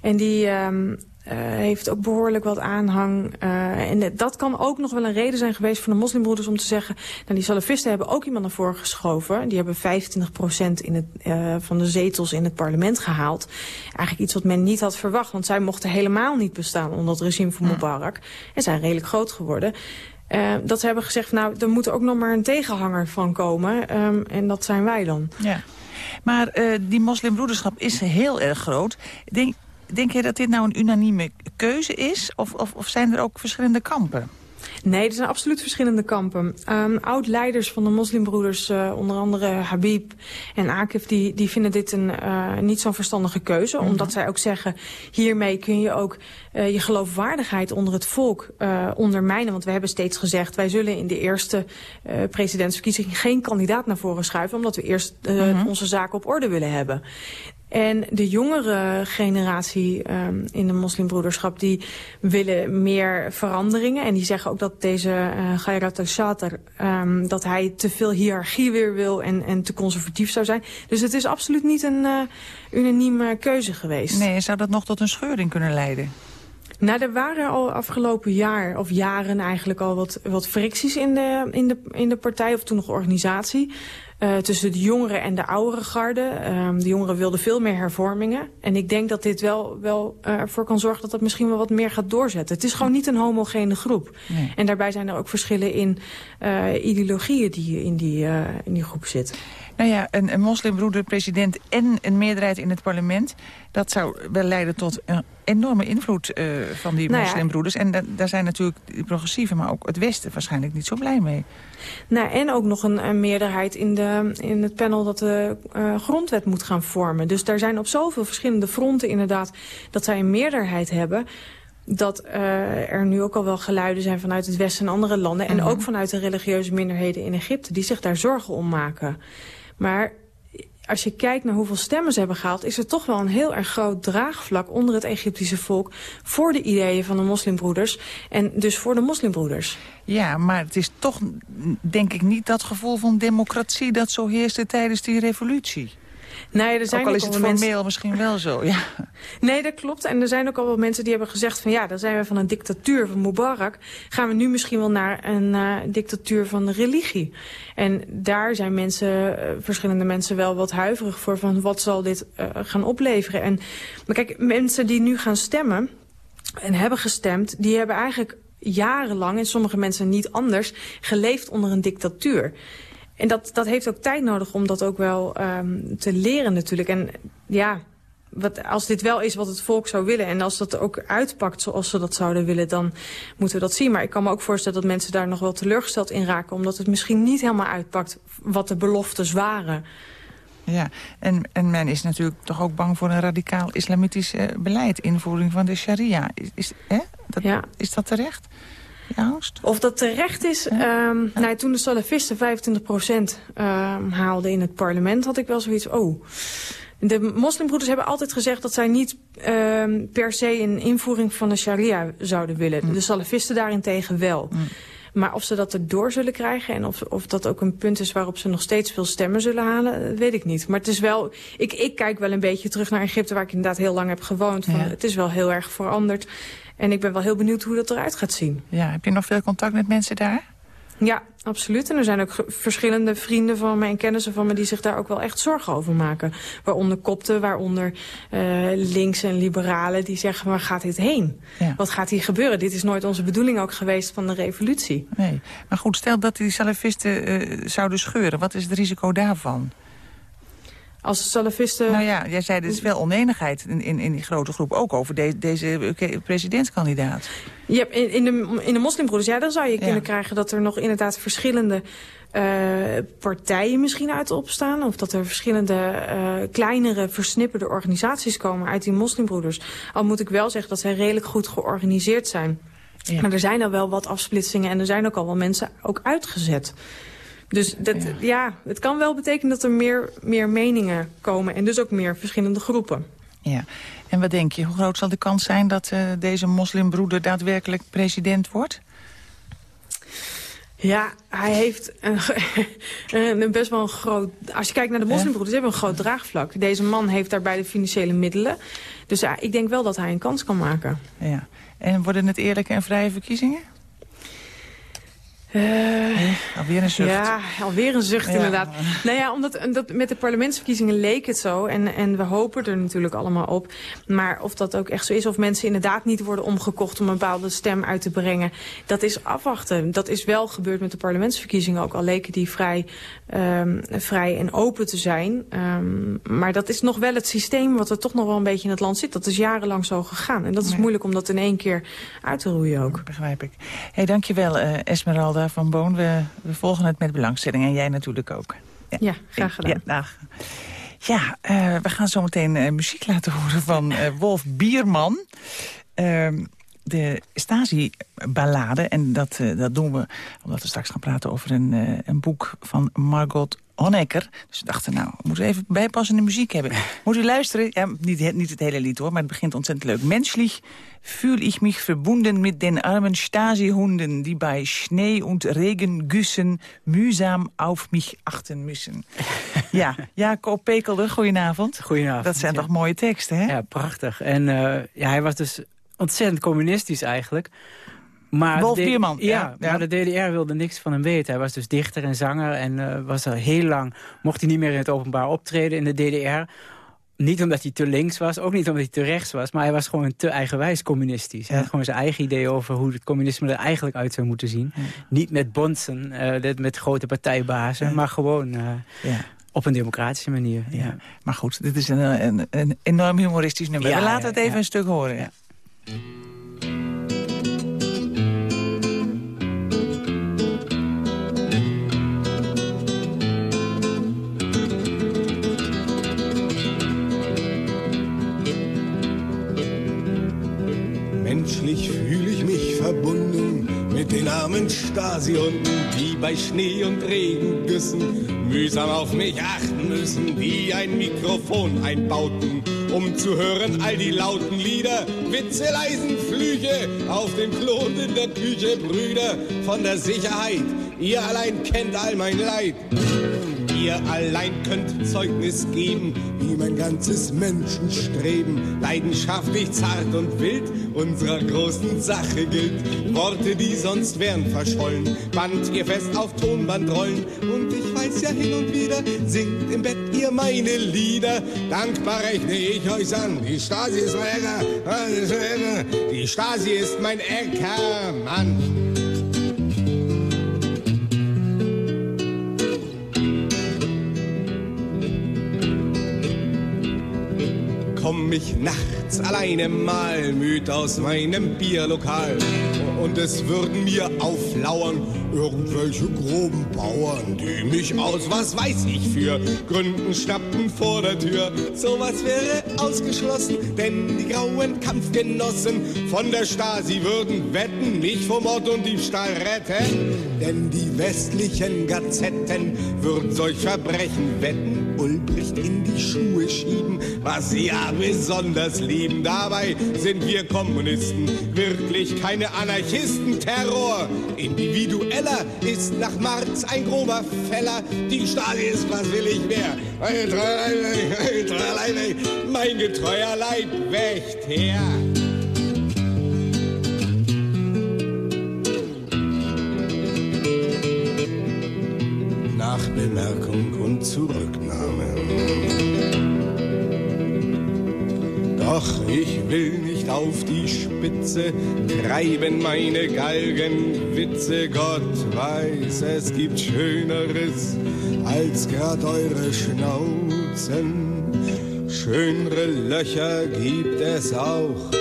En die ehm, eh, heeft ook behoorlijk wat aanhang. eh, en dat kan ook nog wel een reden zijn geweest van de moslimbroeders om te zeggen... nou, die salafisten hebben ook iemand naar voren geschoven. Die hebben 25% in het, eh, van de zetels in het parlement gehaald. Eigenlijk iets wat men niet had verwacht, want zij mochten helemaal niet bestaan onder het regime van Mubarak. En zijn redelijk groot geworden. Eh, dat ze hebben gezegd, nou, er moet ook nog maar een tegenhanger van komen. ehm, en dat zijn wij dan. Ja. Maar eh, die moslimbroederschap is heel erg groot. Denk, denk je dat dit nou een unanieme keuze is? Of, of, of zijn er ook verschillende kampen? Nee, er zijn absoluut verschillende kampen. Ehm, Oud-leiders van de moslimbroeders, eh, onder andere Habib en Akif... die, die vinden dit een, eh, niet zo'n verstandige keuze. Omdat zij ook zeggen, hiermee kun je ook eh, je geloofwaardigheid onder het volk ondermijnen. Want we hebben steeds gezegd, wij zullen in de eerste presidentsverkiezing... geen kandidaat naar voren schuiven... omdat we eerst eh, onze zaken op orde willen hebben. En de jongere generatie ehm, in de moslimbroederschap... die willen meer veranderingen. En die zeggen ook dat deze eh Gairat al-Shater... ehm, dat hij te veel hiërarchie weer wil en, en te conservatief zou zijn. Dus het is absoluut niet een eh, unanieme keuze geweest. Nee, zou dat nog tot een scheuring kunnen leiden? Nou, er waren al afgelopen jaar, of jaren eigenlijk al wat, wat fricties in de, in, de, in de partij, of toen nog organisatie. Eh, tussen de jongeren en de oudere garde. Ehm, de jongeren wilden veel meer hervormingen. En ik denk dat dit wel, wel ervoor kan zorgen dat dat misschien wel wat meer gaat doorzetten. Het is gewoon niet een homogene groep. Nee. En daarbij zijn er ook verschillen in eh, ideologieën die in die, eh, in die groep zitten. Nou ja, een, een moslimbroeder president en een meerderheid in het parlement... dat zou wel leiden tot een enorme invloed eh, van die Nou ja. moslimbroeders. En da- daar zijn natuurlijk de progressieven, maar ook het Westen waarschijnlijk niet zo blij mee. Nou, en ook nog een, een meerderheid in, de, in het panel dat de eh, grondwet moet gaan vormen. Dus daar zijn op zoveel verschillende fronten inderdaad dat zij een meerderheid hebben dat eh, er nu ook al wel geluiden zijn vanuit het Westen en andere landen... en Mhm. ook vanuit de religieuze minderheden in Egypte... die zich daar zorgen om maken. Maar als je kijkt naar hoeveel stemmen ze hebben gehaald... is er toch wel een heel erg groot draagvlak onder het Egyptische volk... voor de ideeën van de moslimbroeders en dus voor de moslimbroeders. Ja, maar het is toch, denk ik, niet dat gevoel van democratie... dat zo heerste tijdens die revolutie. Nee, er zijn ook al ook is het al mensen- formeel misschien wel zo, ja. Nee, dat klopt. En er zijn ook al wel mensen die hebben gezegd van ja, dan zijn we van een dictatuur van Mubarak. Gaan we nu misschien wel naar een eh, dictatuur van de religie. En daar zijn mensen, eh, verschillende mensen wel wat huiverig voor van wat zal dit eh, gaan opleveren. En, maar kijk, mensen die nu gaan stemmen en hebben gestemd, die hebben eigenlijk jarenlang, en sommige mensen niet anders, geleefd onder een dictatuur. En dat, dat heeft ook tijd nodig om dat ook wel ehm, te leren natuurlijk. En ja, wat, als dit wel is wat het volk zou willen... en als dat ook uitpakt zoals ze dat zouden willen... dan moeten we dat zien. Maar ik kan me ook voorstellen dat mensen daar nog wel teleurgesteld in raken... omdat het misschien niet helemaal uitpakt wat de beloftes waren. Ja, en, en men is natuurlijk toch ook bang voor een radicaal islamitisch eh, beleid. Invoering van de sharia. Is, is, hè? Dat, is dat terecht? Of dat terecht is? ehm, nou, toen de salafisten 25% ehm, haalden in het parlement... had ik wel zoiets... oh, de moslimbroeders hebben altijd gezegd dat zij niet ehm, per se een invoering van de sharia zouden willen. De salafisten daarentegen wel. Maar of ze dat erdoor zullen krijgen en of, of dat ook een punt is waarop ze nog steeds veel stemmen zullen halen, weet ik niet. Maar het is wel, ik, ik kijk wel een beetje terug naar Egypte waar ik inderdaad heel lang heb gewoond. Van, Het is wel heel erg veranderd. En ik ben wel heel benieuwd hoe dat eruit gaat zien. Ja, heb je nog veel contact met mensen daar? Ja, absoluut. En er zijn ook verschillende vrienden van me en kennissen van me... die zich daar ook wel echt zorgen over maken. Waaronder kopten, waaronder eh links en liberalen... die zeggen, waar gaat dit heen? Wat gaat hier gebeuren? Dit is nooit onze bedoeling ook geweest van de revolutie. Nee. Maar goed, stel dat die salafisten eh, zouden scheuren. Wat is het risico daarvan? Als salafisten... Nou ja, jij zei er is veel oneenigheid in, in, in die grote groep. Ook over de- deze eh, presidentskandidaat. Je hebt in, in, de, in de moslimbroeders, ja, dan zou je kunnen krijgen dat er nog inderdaad verschillende eh, partijen misschien uit opstaan. Of dat er verschillende eh, kleinere versnipperde organisaties komen uit die moslimbroeders. Al moet ik wel zeggen dat zij redelijk goed georganiseerd zijn. Maar er zijn al wel wat afsplitsingen en er zijn ook al wel mensen ook uitgezet. Dus dat, ja. het kan wel betekenen dat er meer, meer meningen komen en dus ook meer verschillende groepen. Ja. En wat denk je, hoe groot zal de kans zijn dat eh, deze moslimbroeder daadwerkelijk president wordt? Ja, hij heeft een, een best wel een groot... Als je kijkt naar de moslimbroeders, ze hebben een groot draagvlak. Deze man heeft daarbij de financiële middelen. Dus ja, ik denk wel dat hij een kans kan maken. Ja. En worden het eerlijke en vrije verkiezingen? Alweer een zucht. Ja, alweer een zucht Ja. inderdaad. Nou ja, omdat dat, met de parlementsverkiezingen leek het zo. En, en we hopen er natuurlijk allemaal op. Maar of dat ook echt zo is, of mensen inderdaad niet worden omgekocht... om een bepaalde stem uit te brengen, dat is afwachten. Dat is wel gebeurd met de parlementsverkiezingen ook. Al leken die vrij, ehm, vrij en open te zijn. Ehm, maar dat is nog wel het systeem wat er toch nog wel een beetje in het land zit. Dat is jarenlang zo gegaan. En dat is moeilijk om dat in één keer uit te roeien ook. Begrijp ik. Hey, dankjewel eh, Esmeralda van Boon. We, we volgen het met belangstelling en jij natuurlijk ook. Ja, graag gedaan. Ja, dag. Ja, eh, we gaan zo meteen eh, muziek laten horen van eh, Wolf Bierman. Ehm, de Stasi-ballade. En dat, dat doen we omdat we straks gaan praten over een, een boek van Margot Honecker. Dus we dachten, nou, we moeten even bijpassende muziek hebben. Moet u luisteren? Ja, niet, het- niet het hele lied hoor, maar het begint ontzettend leuk. Menschlich fühl ich mich verbunden mit den armen Stasi-Hunden... die bei Schnee und Regengüssen mühsam auf mich achten müssen. ja, Jacob Pekelder, goedenavond. Goedenavond. Dat zijn ja. toch mooie teksten, hè? Ja, prachtig. En eh, ja, hij was dus ontzettend communistisch eigenlijk. Maar Wolf de- Bierman, Ja, ja, ja. maar de DDR wilde niks van hem weten. Hij was dus dichter en zanger en eh, was al heel lang... mocht hij niet meer in het openbaar optreden in de DDR... Niet omdat hij te links was, ook niet omdat hij te rechts was... maar hij was gewoon te eigenwijs communistisch. Hij had gewoon zijn eigen idee over hoe het communisme er eigenlijk uit zou moeten zien. Niet met bonzen, eh, dit met grote partijbazen... maar gewoon eh, Ja. op een democratische manier. Ja. Maar goed, dit is een, een, een enorm humoristisch nummer. We laten het even een stuk horen. Menschlich fühle ich mich verbunden mit den armen Stasi-Hunden, die bei Schnee und Regengüssen mühsam auf mich achten müssen, die ein Mikrofon einbauten, um zu hören all die lauten Lieder, Witze, leisen Flüche auf dem Klon in der Küche, Brüder von der Sicherheit. Ihr allein kennt all mein Leid. Ihr allein könnt Zeugnis geben, wie mein ganzes Menschenstreben leidenschaftlich, zart und wild unserer großen Sache gilt. Worte, die sonst wären verschollen, band ihr fest auf Tonbandrollen. Und ich weiß ja hin und wieder, singt im Bett ihr meine Lieder. Dankbar rechne ich euch an, die Stasi ist mein Äcker, die Stasi ist mein Äckermann. Komm ich nachts alleine mal müd aus meinem Bierlokal. Und es würden mir auflauern irgendwelche groben Bauern, die mich aus was weiß ich für Gründen schnappten vor der Tür. Sowas wäre ausgeschlossen, denn die grauen Kampfgenossen von der Stasi würden wetten, mich vor Mord und Diebstahl retten. Denn die westlichen Gazetten würden solch Verbrechen wetten, Ulbricht in die Schuhe schieben, was sie ja besonders lieben. Dabei sind wir Kommunisten wirklich keine Anarchisten. Terror individueller ist nach Marx ein grober Feller. Die Stasi ist, was will ich mehr? Mein getreuer Leib, mein getreuer Leib wächt her. nach Bemerkung und Zurücknahme. Doch ich will nicht auf die Spitze treiben meine Galgenwitze. Gott weiß, es gibt Schöneres als grad eure Schnauzen. Schönere Löcher gibt es auch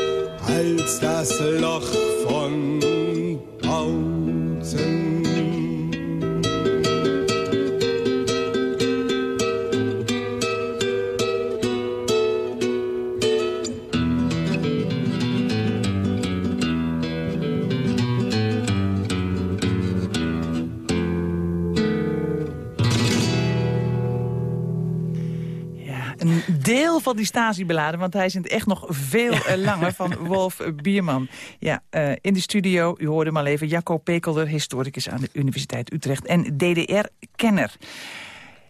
als das Loch von die Stasi-beladen, want hij is in het echt nog veel eh, langer, van Wolf Bierman. Ja, eh, in de studio, u hoorde hem al even, Jacco Pekelder, historicus aan de Universiteit Utrecht en DDR-kenner.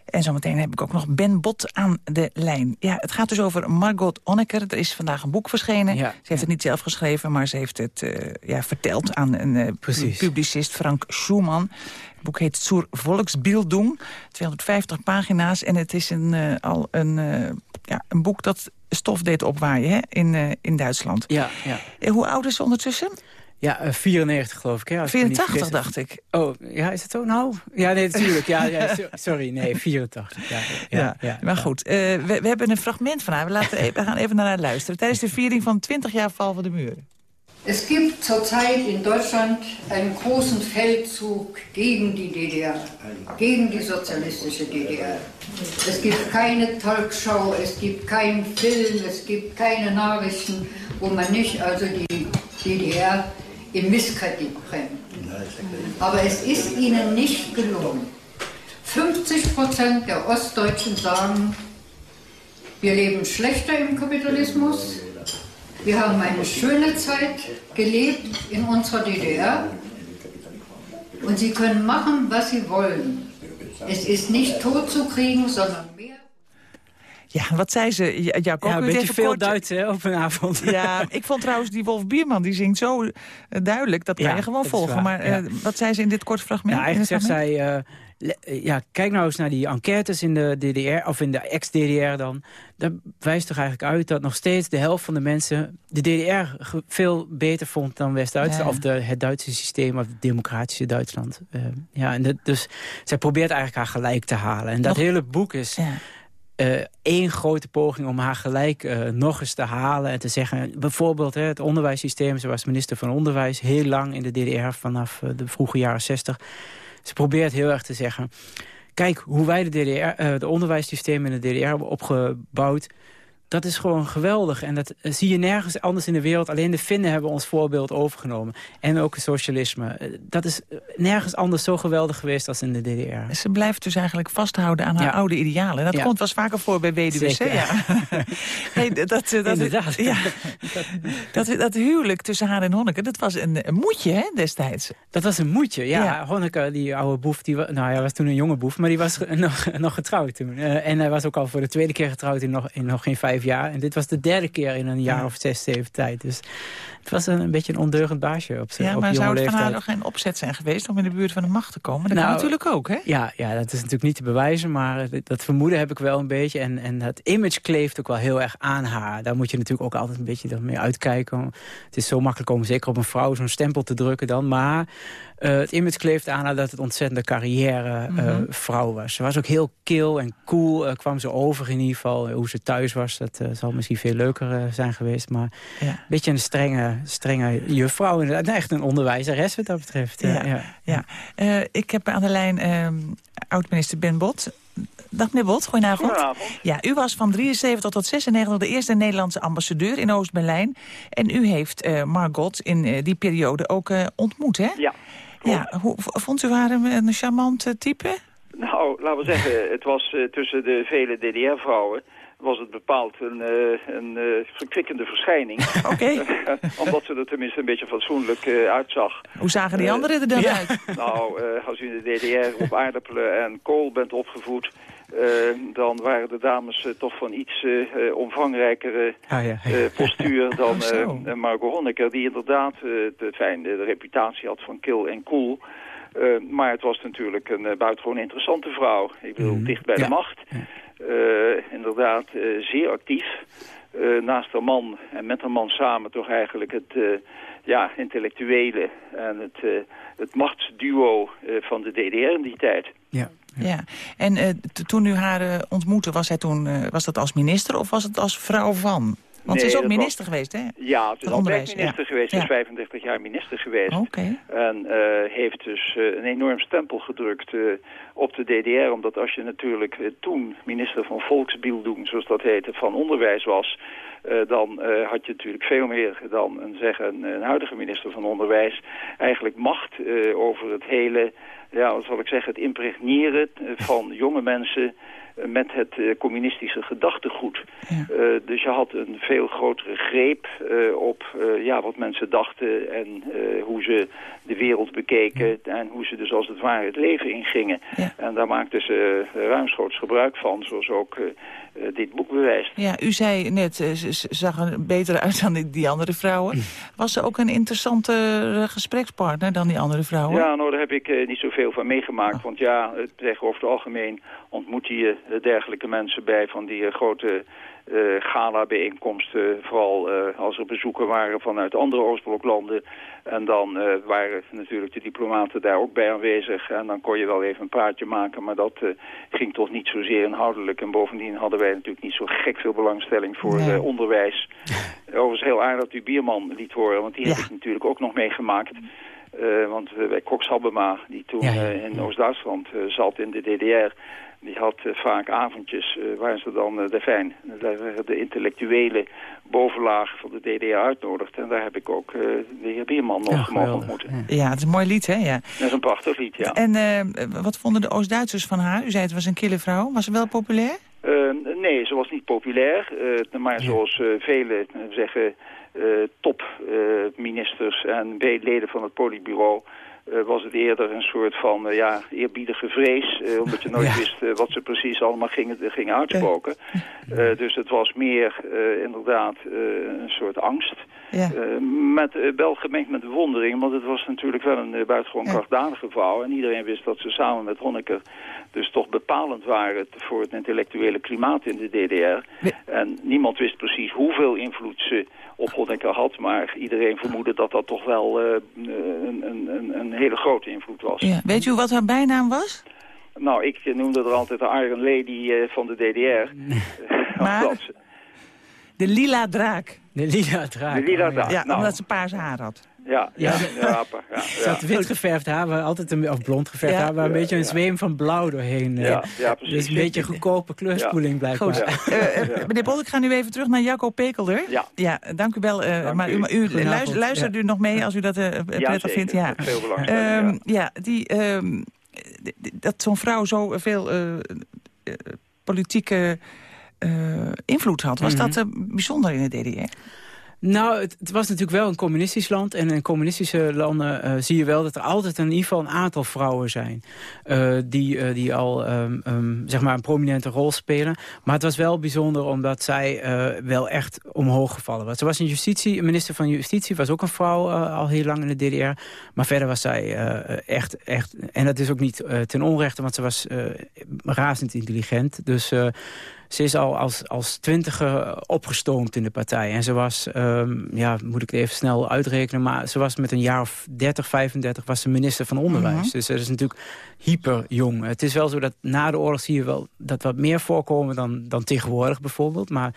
En zometeen heb ik ook nog Ben Bot aan de lijn. Ja, het gaat dus over Margot Honecker. Er is vandaag een boek verschenen. ze heeft het niet zelf geschreven, maar ze heeft het eh, ja, verteld aan een publicist, Frank Schumann. Het boek heet Zur Volksbildung, 250 pagina's. En het is een, al een, ja, een boek dat stof deed opwaaien hè, in, eh, in Duitsland. Ja, ja. Eh, Hoe oud is ze ondertussen? Ja, eh, 94 geloof ik. Hè, als ik me niet 84 vergis. dacht ik. Oh, ja, is het zo? Nou? Ja, nee, natuurlijk. Ja, ja, so- sorry, nee, 84. Ja, ja, maar goed, eh, we, we hebben een fragment van haar. We, laten, e- we gaan even naar haar luisteren. Tijdens de viering van 20 jaar val van de muren. Es gibt zurzeit in Deutschland einen großen Feldzug gegen die DDR, gegen die sozialistische DDR. Es gibt keine Talkshow, es gibt keinen Film, es gibt keine Nachrichten, wo man nicht also die DDR in Misskredit bringt. Aber es ist ihnen nicht gelungen. 50 Prozent der Ostdeutschen sagen, wir leben schlechter im Kapitalismus. Wir haben eine schöne Zeit gelebt in unserer DDR und sie können machen, was sie wollen. Es ist nicht tot zu kriegen, sondern mehr. Ja, wat zei ze? Ja, Jacob, Ja, een het beetje veel kort- Duits hè, op een avond. Ja, ik vond trouwens die Wolf Bierman, die zingt zo eh, duidelijk. Dat kan Ja, je gewoon is volgen. waar, maar eh, wat zei ze in dit korte fragment? Ja, eigenlijk het zegt fragment? zij... eh, ja, kijk nou eens naar die enquêtes in de DDR, of in de ex-DDR dan. Dat wijst toch eigenlijk uit dat nog steeds de helft van de mensen... de DDR veel beter vond dan West-Duitsland. Ja. Of de, het Duitse systeem, of het democratische Duitsland. Eh, ja, en dat, dus zij probeert eigenlijk haar gelijk te halen. En dat Nog- hele boek is... eh, één grote poging om haar gelijk eh, nog eens te halen en te zeggen... bijvoorbeeld hè, het onderwijssysteem, ze was minister van Onderwijs... heel lang in de DDR vanaf eh, de vroege jaren 60. Ze probeert heel erg te zeggen... kijk, hoe wij de, DDR, eh, de onderwijssysteem in de DDR hebben opgebouwd... dat is gewoon geweldig. En dat eh, zie je nergens anders in de wereld. Alleen de Finnen hebben ons voorbeeld overgenomen. En ook het socialisme. Eh, Dat is eh, nergens anders zo geweldig geweest als in de DDR. Ze blijft dus eigenlijk vasthouden aan haar Ja. oude idealen. Dat Ja. komt wel vaker voor bij hè? Ja. dat, dat, dat, Inderdaad. Ja, dat, dat huwelijk tussen haar en Honneke, dat was een, een moedje hè, destijds. Dat was een moedje, ja. Ja. Honneke, die oude boef, die, nou, hij was toen een jonge boef... maar die was nog, nog getrouwd toen. En hij was ook al voor de tweede keer getrouwd in nog, in nog geen vijf jaar. En dit was de derde keer in een jaar Ja. of zes, zeven tijd. Dus het was een, een beetje een ondeugend baasje op zijn Ja, op maar zou het van haar nog geen opzet zijn geweest om in de buurt van de macht te komen? Dat kan Nou, natuurlijk ook, hè? Ja, ja, dat is natuurlijk niet te bewijzen, maar dat- dat vermoeden heb ik wel een beetje. En, en dat image kleeft ook wel heel erg aan haar. Daar moet je natuurlijk ook altijd een beetje mee uitkijken. Het is zo makkelijk om zeker op een vrouw zo'n stempel te drukken dan. Maar eh, het image kleeft aan haar dat het ontzettende carrière eh, Mhm. vrouw was. Ze was ook heel kil en cool, eh, kwam ze over in ieder geval. Hoe ze thuis was, dat Dat eh, zal misschien veel leuker eh, zijn geweest. Maar Ja. een beetje een strenge, strenge juffrouw. inderdaad. Nou, echt een onderwijzeres wat dat betreft. eh, Ja, ja. ja. Eh, ik heb aan de lijn ehm, oud-minister Ben Bot. Dag meneer Bot, goedenavond. Goedenavond. Ja, u was van 73 tot 96 de eerste Nederlandse ambassadeur in Oost-Berlijn. En u heeft eh, Margot in die periode ook eh, ontmoet, hè? Ja. Ja, hoe, vond u haar een, een charmant type? Nou, laten we zeggen, het was tussen de vele DDR-vrouwen was het bepaald een, eh, een eh, verkwikkende verschijning. Oké. Omdat ze er tenminste een beetje fatsoenlijk eh, uitzag. Hoe zagen die anderen er dan ja. uit? Nou, als u in de DDR op aardappelen en kool bent opgevoed... dan waren de dames toch van iets omvangrijkere Ah, ja. postuur dan Oh, Margot Honecker... die inderdaad de, fijn, de, reputatie had van kil en cool... Eh, maar het was natuurlijk een buitengewoon interessante vrouw. Ik bedoel, dicht bij de macht. Inderdaad, eh, zeer actief. Eh, naast haar man en met haar man samen toch eigenlijk het eh, ja, intellectuele en het, eh, het machtsduo eh, van de DDR in die tijd. Ja. Ja, en eh, toen u haar eh, ontmoette, was, hij toen, eh, was dat als minister of was het als vrouw van? Want ze is ook minister was- geweest, hè? Ja, ze is altijd minister ja. geweest. Ze is Ja. 35 jaar minister geweest. Oké. En eh, heeft dus eh, een enorm stempel gedrukt eh, op de DDR. Omdat als je natuurlijk toen minister van Volksbildung, zoals dat heette, van onderwijs was... dan had je natuurlijk veel meer dan een, zeggen, een huidige minister van Onderwijs... eigenlijk macht over het hele, ja, wat zal ik zeggen, het impregneren van jonge mensen met het eh, communistische gedachtegoed. Eh, dus je had een veel grotere greep eh, op ja, wat mensen dachten en hoe ze de wereld bekeken en hoe ze dus als het ware het leven ingingen. En daar maakten ze ruimschoots gebruik van, zoals ook dit boek bewijst. Ja, u zei net, ze zag er beter uit dan die, andere vrouwen. Was ze ook een interessante gesprekspartner dan die andere vrouwen? Ja, nou daar heb ik niet zoveel van meegemaakt. Want ja, het zeg, over het algemeen ontmoet je dergelijke mensen bij van die eh, grote eh gala-bijeenkomsten. Vooral eh, als er bezoeken waren vanuit andere Oostbloklanden. En dan eh, waren natuurlijk de diplomaten daar ook bij aanwezig. En dan kon je wel even een praatje maken. Maar dat eh, ging toch niet zozeer inhoudelijk. En bovendien hadden wij natuurlijk niet zo gek veel belangstelling voor Nee. eh, onderwijs. Overigens heel aardig dat u Bierman liet horen. Want die heb ik natuurlijk ook nog meegemaakt. Eh, want eh, bij Cox Habbema, die toen Ja, ja, eh, in Oost-Duitsland eh, zat in de DDR... die had eh, vaak avondjes eh, waar ze dan eh, de fijn, de, de intellectuele bovenlaag van de DDR uitnodigd. En daar heb ik ook de heer Bierman nog mogen ontmoeten. Ja, het is een mooi lied, hè? Ja. Dat is een prachtig lied, ja. En wat vonden de Oost-Duitsers van haar? U zei het was een kille vrouw. Was ze wel populair? Nee, ze was niet populair, maar zoals vele zeggen topministers en leden van het politbureau eh, was het eerder een soort van eh, ja, eerbiedige vrees, eh, omdat je nooit wist wat ze precies allemaal gingen, gingen uitspoken. Dus het was meer inderdaad een soort angst. Ja. Met, wel gemengd met bewondering, want het was natuurlijk wel een buitengewoon krachtdadige vrouw. En iedereen wist dat ze samen met Honecker dus toch bepalend waren voor het intellectuele klimaat in de DDR. En niemand wist precies hoeveel invloed ze op Honecker had, maar iedereen vermoedde dat dat toch wel eh, een, een, een, een hele grote invloed was. Ja. Weet u wat haar bijnaam was? Nou, ik noemde er altijd de Iron Lady eh, van de DDR. Maar? De lila draak. De lila draak. De lila draak, Ja, nou. omdat ze paars haar had. Ja, ja, ja, ja, Ze had ja. wit geverfd haar, maar altijd een, of blond geverfd Ja. haar, waar een Ja, beetje een ja. zweem van blauw doorheen. eh. Ja, ja, precies. Dus een beetje goedkope kleurspoeling blijkbaar. Goed. Eh, eh, meneer Bol, ik ga nu even terug naar Jacco Pekelder. Ja. ja dank u wel. eh, Dank maar u, u. maar u Goedenavond. luistert, u nog mee als u dat eh, prettig zeker. vindt? Ja, veel belangstelling, Ehm, ja. ja, die, ehm, dat zo'n vrouw zo veel eh, eh, politieke eh, invloed had. Was Mhm. dat eh, bijzonder in de DDR? Nou, het, was natuurlijk wel een communistisch land. En in communistische landen eh, zie je wel dat er altijd in ieder geval een aantal vrouwen zijn. eh, die, eh, die al ehm, ehm, zeg maar een prominente rol spelen. Maar het was wel bijzonder omdat zij wel echt omhoog gevallen was. Ze was in justitie, minister van Justitie, was ook een vrouw al heel lang in de DDR. Maar verder was zij echt, echt, en dat is ook niet ten onrechte, want ze was razend intelligent. Dus ze is al als, als twintiger opgestoomd in de partij. En ze was, ehm, ja, moet ik het even snel uitrekenen... maar ze was met een jaar of 30, 35 was ze minister van Onderwijs. Mhm. Dus dat is natuurlijk hyper jong. Het is wel zo dat na de oorlog zie je wel dat wat meer voorkomen dan, dan tegenwoordig bijvoorbeeld. Maar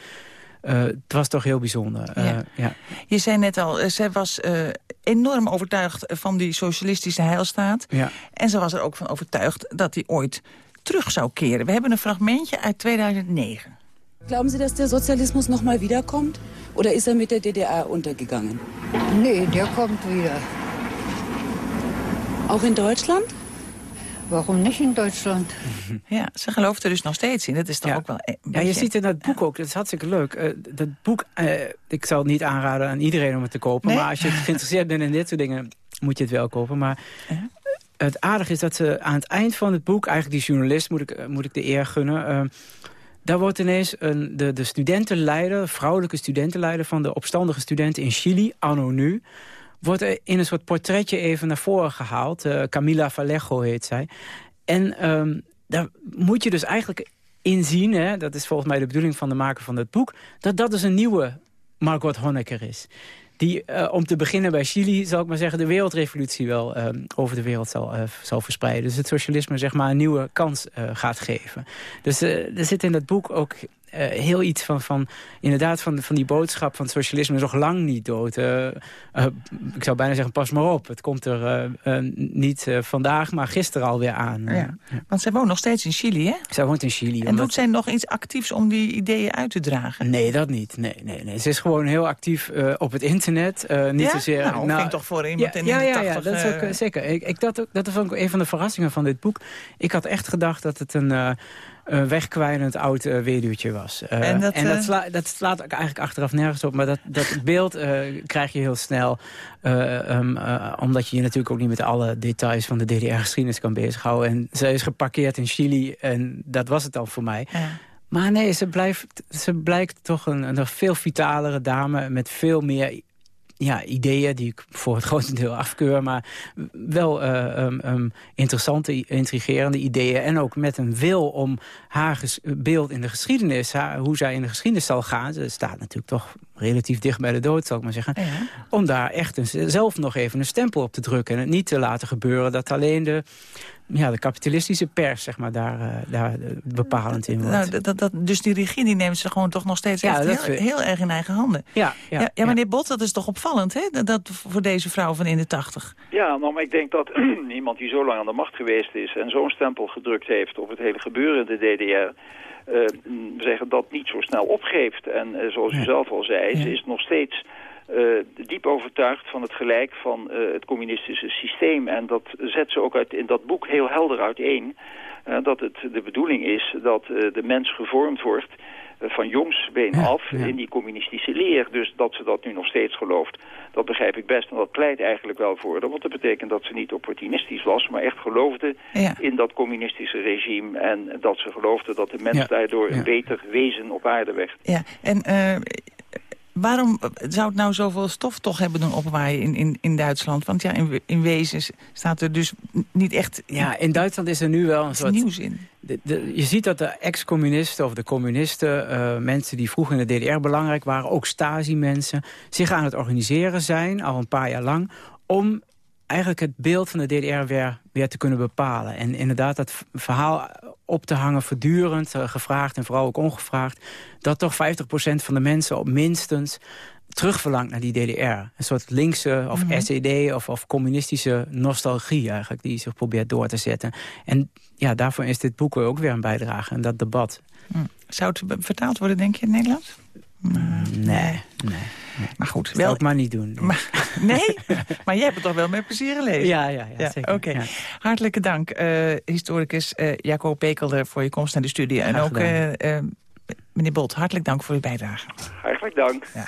eh, het was toch heel bijzonder. Eh, Ja. ja. Je zei net al, eh, zij was enorm overtuigd van die socialistische heilstaat. Ja. En ze was er ook van overtuigd dat hij ooit terug zou keren. We hebben een fragmentje uit 2009. Glauben Sie, dass der Sozialismus noch mal wiederkommt? Oder ist er mit der DDR untergegangen? Nee, der kommt wieder. Auch in Deutschland? Warum nicht in Deutschland? Ja, ze gelooft er dus nog steeds in. Dat is toch ook wel een Ja, je ziet in dat boek ook, dat is hartstikke leuk. Eh, dat boek, eh, ik zal het niet aanraden aan iedereen om het te kopen. Nee? Maar als je geïnteresseerd bent in dit soort dingen, moet je het wel kopen. Maar het aardige is dat ze aan het eind van het boek... eigenlijk die journalist moet ik, eh, moet ik de eer gunnen... daar wordt ineens een, de, de studentenleider, vrouwelijke studentenleider... van de opstandige studenten in Chili, anno nu... wordt er in een soort portretje even naar voren gehaald. Eh, Camila Vallejo heet zij. En ehm, daar moet je dus eigenlijk inzien... Hè, dat is volgens mij de bedoeling van de maker van het boek... dat dat dus een nieuwe Margot Honecker is. Die, eh, om te beginnen bij Chili, zal ik maar zeggen... de wereldrevolutie wel ehm, over de wereld zal, eh, zal verspreiden. Dus het socialisme zeg maar een nieuwe kans eh, gaat geven. Dus eh, er zit in dat boek ook eh, heel iets van, van inderdaad van, van die boodschap van het socialisme is nog lang niet dood. Eh, eh, ik zou bijna zeggen, pas maar op. Het komt er niet vandaag, maar gisteren alweer aan. Ja. Want zij woont nog steeds in Chili, hè? Zij woont in Chili. En omdat- doet zij nog iets actiefs om die ideeën uit te dragen? Nee, dat niet. Nee, nee, nee. Ze is gewoon heel actief op het internet. niet Ja? zozeer... Nou, vind ik toch voor iemand ja, in ja, de ja, 80, ja, dat is ook zeker. Ik, ik, dat, ook- dat is ook een van de verrassingen van dit boek. Ik had echt gedacht dat het een... eh een wegkwijnend oud eh, weduwtje was. Eh, En dat, eh, sla- dat slaat ook eigenlijk achteraf nergens op. Maar dat, dat beeld eh, krijg je heel snel. eh, eh, omdat je je natuurlijk ook niet met alle details van de DDR-geschiedenis kan bezighouden. En zij is geparkeerd in Chili en dat was het dan voor mij. Maar nee, ze, blijft, ze blijkt toch een, een nog veel vitalere dame... met veel meer ja, ideeën die ik voor het grootste deel afkeur... maar wel eh, ehm, ehm, interessante, intrigerende ideeën... en ook met een wil om haar beeld in de geschiedenis... Haar, hoe zij in de geschiedenis zal gaan... ze staat natuurlijk toch relatief dicht bij de dood, zal ik maar zeggen... om daar echt een, zelf nog even een stempel op te drukken... en het niet te laten gebeuren dat alleen de, ja, de kapitalistische pers zeg maar, daar, eh, daar eh, bepalend in wordt. Nou, dat, dat, dus die regie die neemt ze gewoon toch nog steeds Ja, heel, erg in eigen handen. Ja, ja, ja, ja, meneer Bot, dat is toch opvallend, hè? Dat, dat voor deze vrouw van in de tachtig. Ja, nou, maar ik denk dat iemand die zo lang aan de macht geweest is... en zo'n stempel gedrukt heeft op het hele gebeuren in de DDR... eh, we zeggen dat niet zo snel opgeeft. En eh, zoals u zelf al zei, ze is nog steeds eh, diep overtuigd van het gelijk van het communistische systeem. En dat zet ze ook uit, in dat boek heel helder uiteen. eh, dat het de bedoeling is dat de mens gevormd wordt van jongsbeen af in die communistische leer. Dus dat ze dat nu nog steeds gelooft, dat begrijp ik best. En dat pleit eigenlijk wel voor haar. Want dat betekent dat ze niet opportunistisch was, maar echt geloofde in dat communistische regime. En dat ze geloofde dat de mens daardoor een beter wezen op aarde werd. Ja, en eh, waarom zou het nou zoveel stof toch hebben doen opwaaien in, in, in Duitsland? Want ja, in, in wezen staat er dus niet echt Ja, in Duitsland is er nu wel een soort... nieuws in. De, de- je ziet dat de ex-communisten of de communisten, eh, mensen die vroeger in de DDR belangrijk waren, ook Stasi-mensen, zich aan het organiseren zijn, al een paar jaar lang, om eigenlijk het beeld van de DDR weer, weer te kunnen bepalen. En inderdaad dat verhaal op te hangen voortdurend, eh, gevraagd en vooral ook ongevraagd, dat toch 50% van de mensen op minstens terugverlangt naar die DDR. Een soort linkse of Mhm. SED of, of communistische nostalgie eigenlijk... die zich probeert door te zetten. En ja, daarvoor is dit boek ook weer een bijdrage en dat debat. Hm. Zou het vertaald worden, denk je, in het Nederlands? Nee, nee. Maar goed, zou ik maar niet doen. Maar, nee? maar jij hebt het toch wel met plezier gelezen? Ja, ja, ja, zeker, Oké. ja. Hartelijke dank, eh, historicus eh Jacob Pekelder, voor je komst naar de studie. En ook eh, eh, meneer Bolt, hartelijk dank voor uw bijdrage. Hartelijk dank. Ja.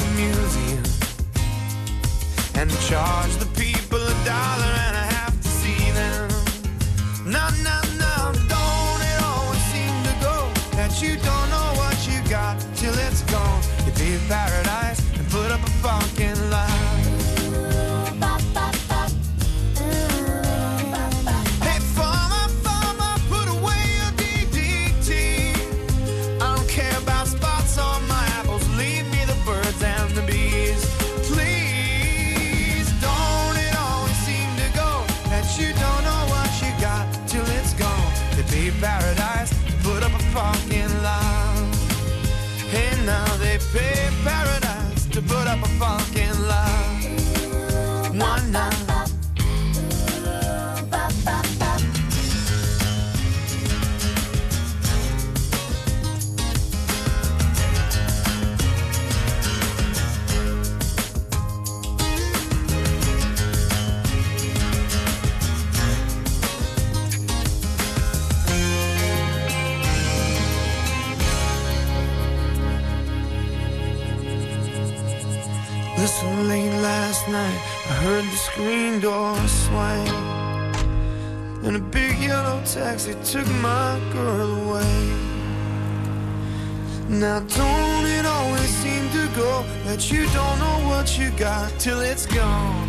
and charge the people a dollar taxi took my girl away. Now, don't it always seem to go that you don't know what you got till it's gone?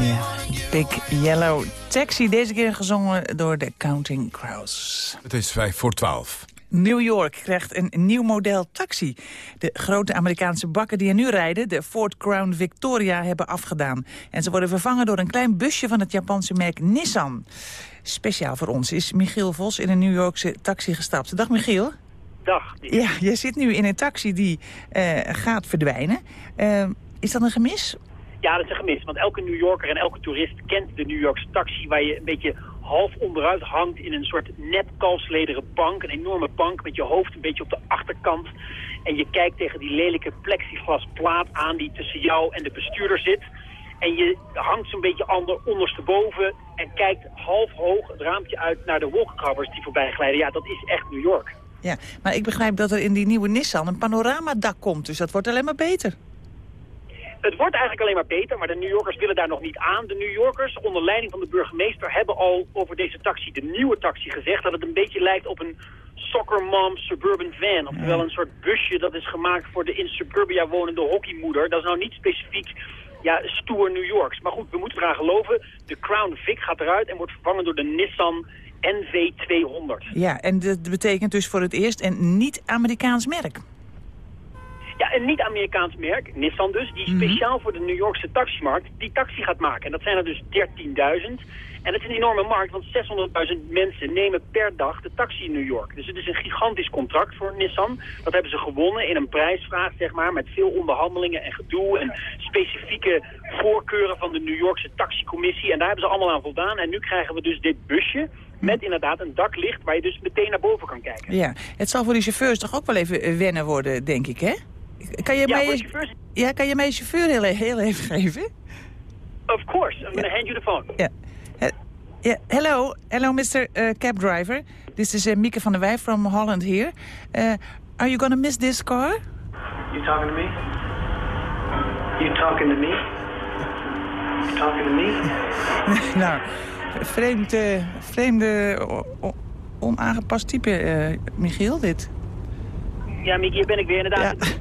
Ja, Big Yellow Taxi, deze keer gezongen door de Counting Crows. Het is vijf voor twaalf. New York krijgt een nieuw model taxi. De grote Amerikaanse bakken die er nu rijden, de Ford Crown Victoria, hebben afgedaan. En ze worden vervangen door een klein busje van het Japanse merk Nissan. Speciaal voor ons is Michiel Vos in een New Yorkse taxi gestapt. Dag Michiel. Dag. Ja, je zit nu in een taxi die eh, gaat verdwijnen. Eh, is dat een gemis? Ja, dat is een gemis. Want elke New Yorker en elke toerist kent de New Yorkse taxi... waar je een beetje half onderuit hangt in een soort nep kalfslederen bank. Een enorme bank met je hoofd een beetje op de achterkant. En je kijkt tegen die lelijke plexiglasplaat aan die tussen jou en de bestuurder zit. En je hangt zo'n beetje ander ondersteboven en kijkt half hoog het raampje uit naar de wolkenkrabbers die voorbij glijden. Ja, dat is echt New York. Ja, maar ik begrijp dat er in die nieuwe Nissan een panoramadak komt. Dus dat wordt alleen maar beter. Het wordt eigenlijk alleen maar beter, maar de New Yorkers willen daar nog niet aan. De New Yorkers, onder leiding van de burgemeester, hebben al over deze taxi, de nieuwe taxi, gezegd dat het een beetje lijkt op een soccer mom suburban van. Oftewel een soort busje dat is gemaakt voor de in suburbia wonende hockeymoeder. Dat is nou niet specifiek ja, stoer New Yorks. Maar goed, we moeten eraan geloven. De Crown Vic gaat eruit en wordt vervangen door de Nissan NV200. Ja, en dat betekent dus voor het eerst een niet-Amerikaans merk. Ja, een niet-Amerikaans merk, Nissan dus, die speciaal voor de New Yorkse taximarkt die taxi gaat maken. En dat zijn er dus 13.000. En dat is een enorme markt, want 600.000 mensen nemen per dag de taxi in New York. Dus het is een gigantisch contract voor Nissan. Dat hebben ze gewonnen in een prijsvraag, zeg maar, met veel onderhandelingen en gedoe en specifieke voorkeuren van de New Yorkse taxicommissie. En daar hebben ze allemaal aan voldaan. En nu krijgen we dus dit busje met inderdaad een daklicht waar je dus meteen naar boven kan kijken. Ja, het zal voor die chauffeurs toch ook wel even wennen worden, denk ik, hè? Kan je, Ja, mij, chauffeurs- ja, kan je mij je chauffeur heel, heel even geven? Of course, I'm going to hand you the phone. Ja. Ja, hello, hello, Mr. uh, cab driver. This is uh, Mieke van der Wij from Holland here. Uh, are you gonna miss this car? You talking to me? You talking to me? You talking to me? nou, vreemd, eh, vreemde, onaangepast type, eh, Michiel, dit. Ja, Mieke, hier ben ik weer. Inderdaad,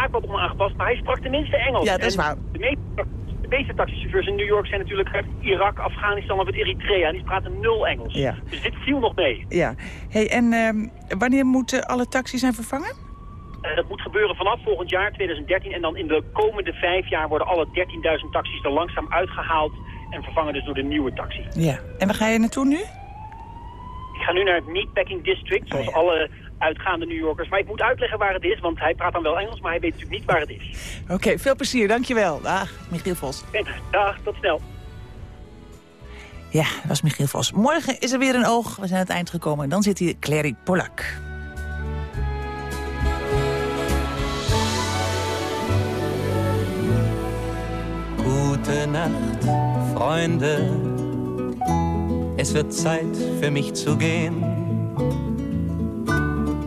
vaak wat onaangepast, maar hij sprak tenminste Engels. Ja, dat is waar. De meeste, de meeste taxichauffeurs in New York zijn natuurlijk uit Irak, Afghanistan of uit Eritrea. En die praten nul Engels. Ja. Dus dit viel nog mee. Ja. Hey, en ehm, wanneer moeten alle taxis zijn vervangen? Eh, dat moet gebeuren vanaf volgend jaar, 2013. En dan in de komende vijf jaar worden alle 13.000 taxis er langzaam uitgehaald. En vervangen dus door de nieuwe taxi. Ja. En waar ga je naartoe nu? Ik ga nu naar het Meatpacking District, Oh, zoals alle uitgaande New Yorkers. Maar ik moet uitleggen waar het is, want hij praat dan wel Engels, maar hij weet natuurlijk niet waar het is. Oké, veel plezier, dankjewel. Dag, Michiel Vos. Dag, tot snel. Ja, dat was Michiel Vos. Morgen is er weer een oog. We zijn aan het eind gekomen. En dan zit hier Clary Polak. Gute Nacht, Freunde. Es wird Zeit für mich zu gehen.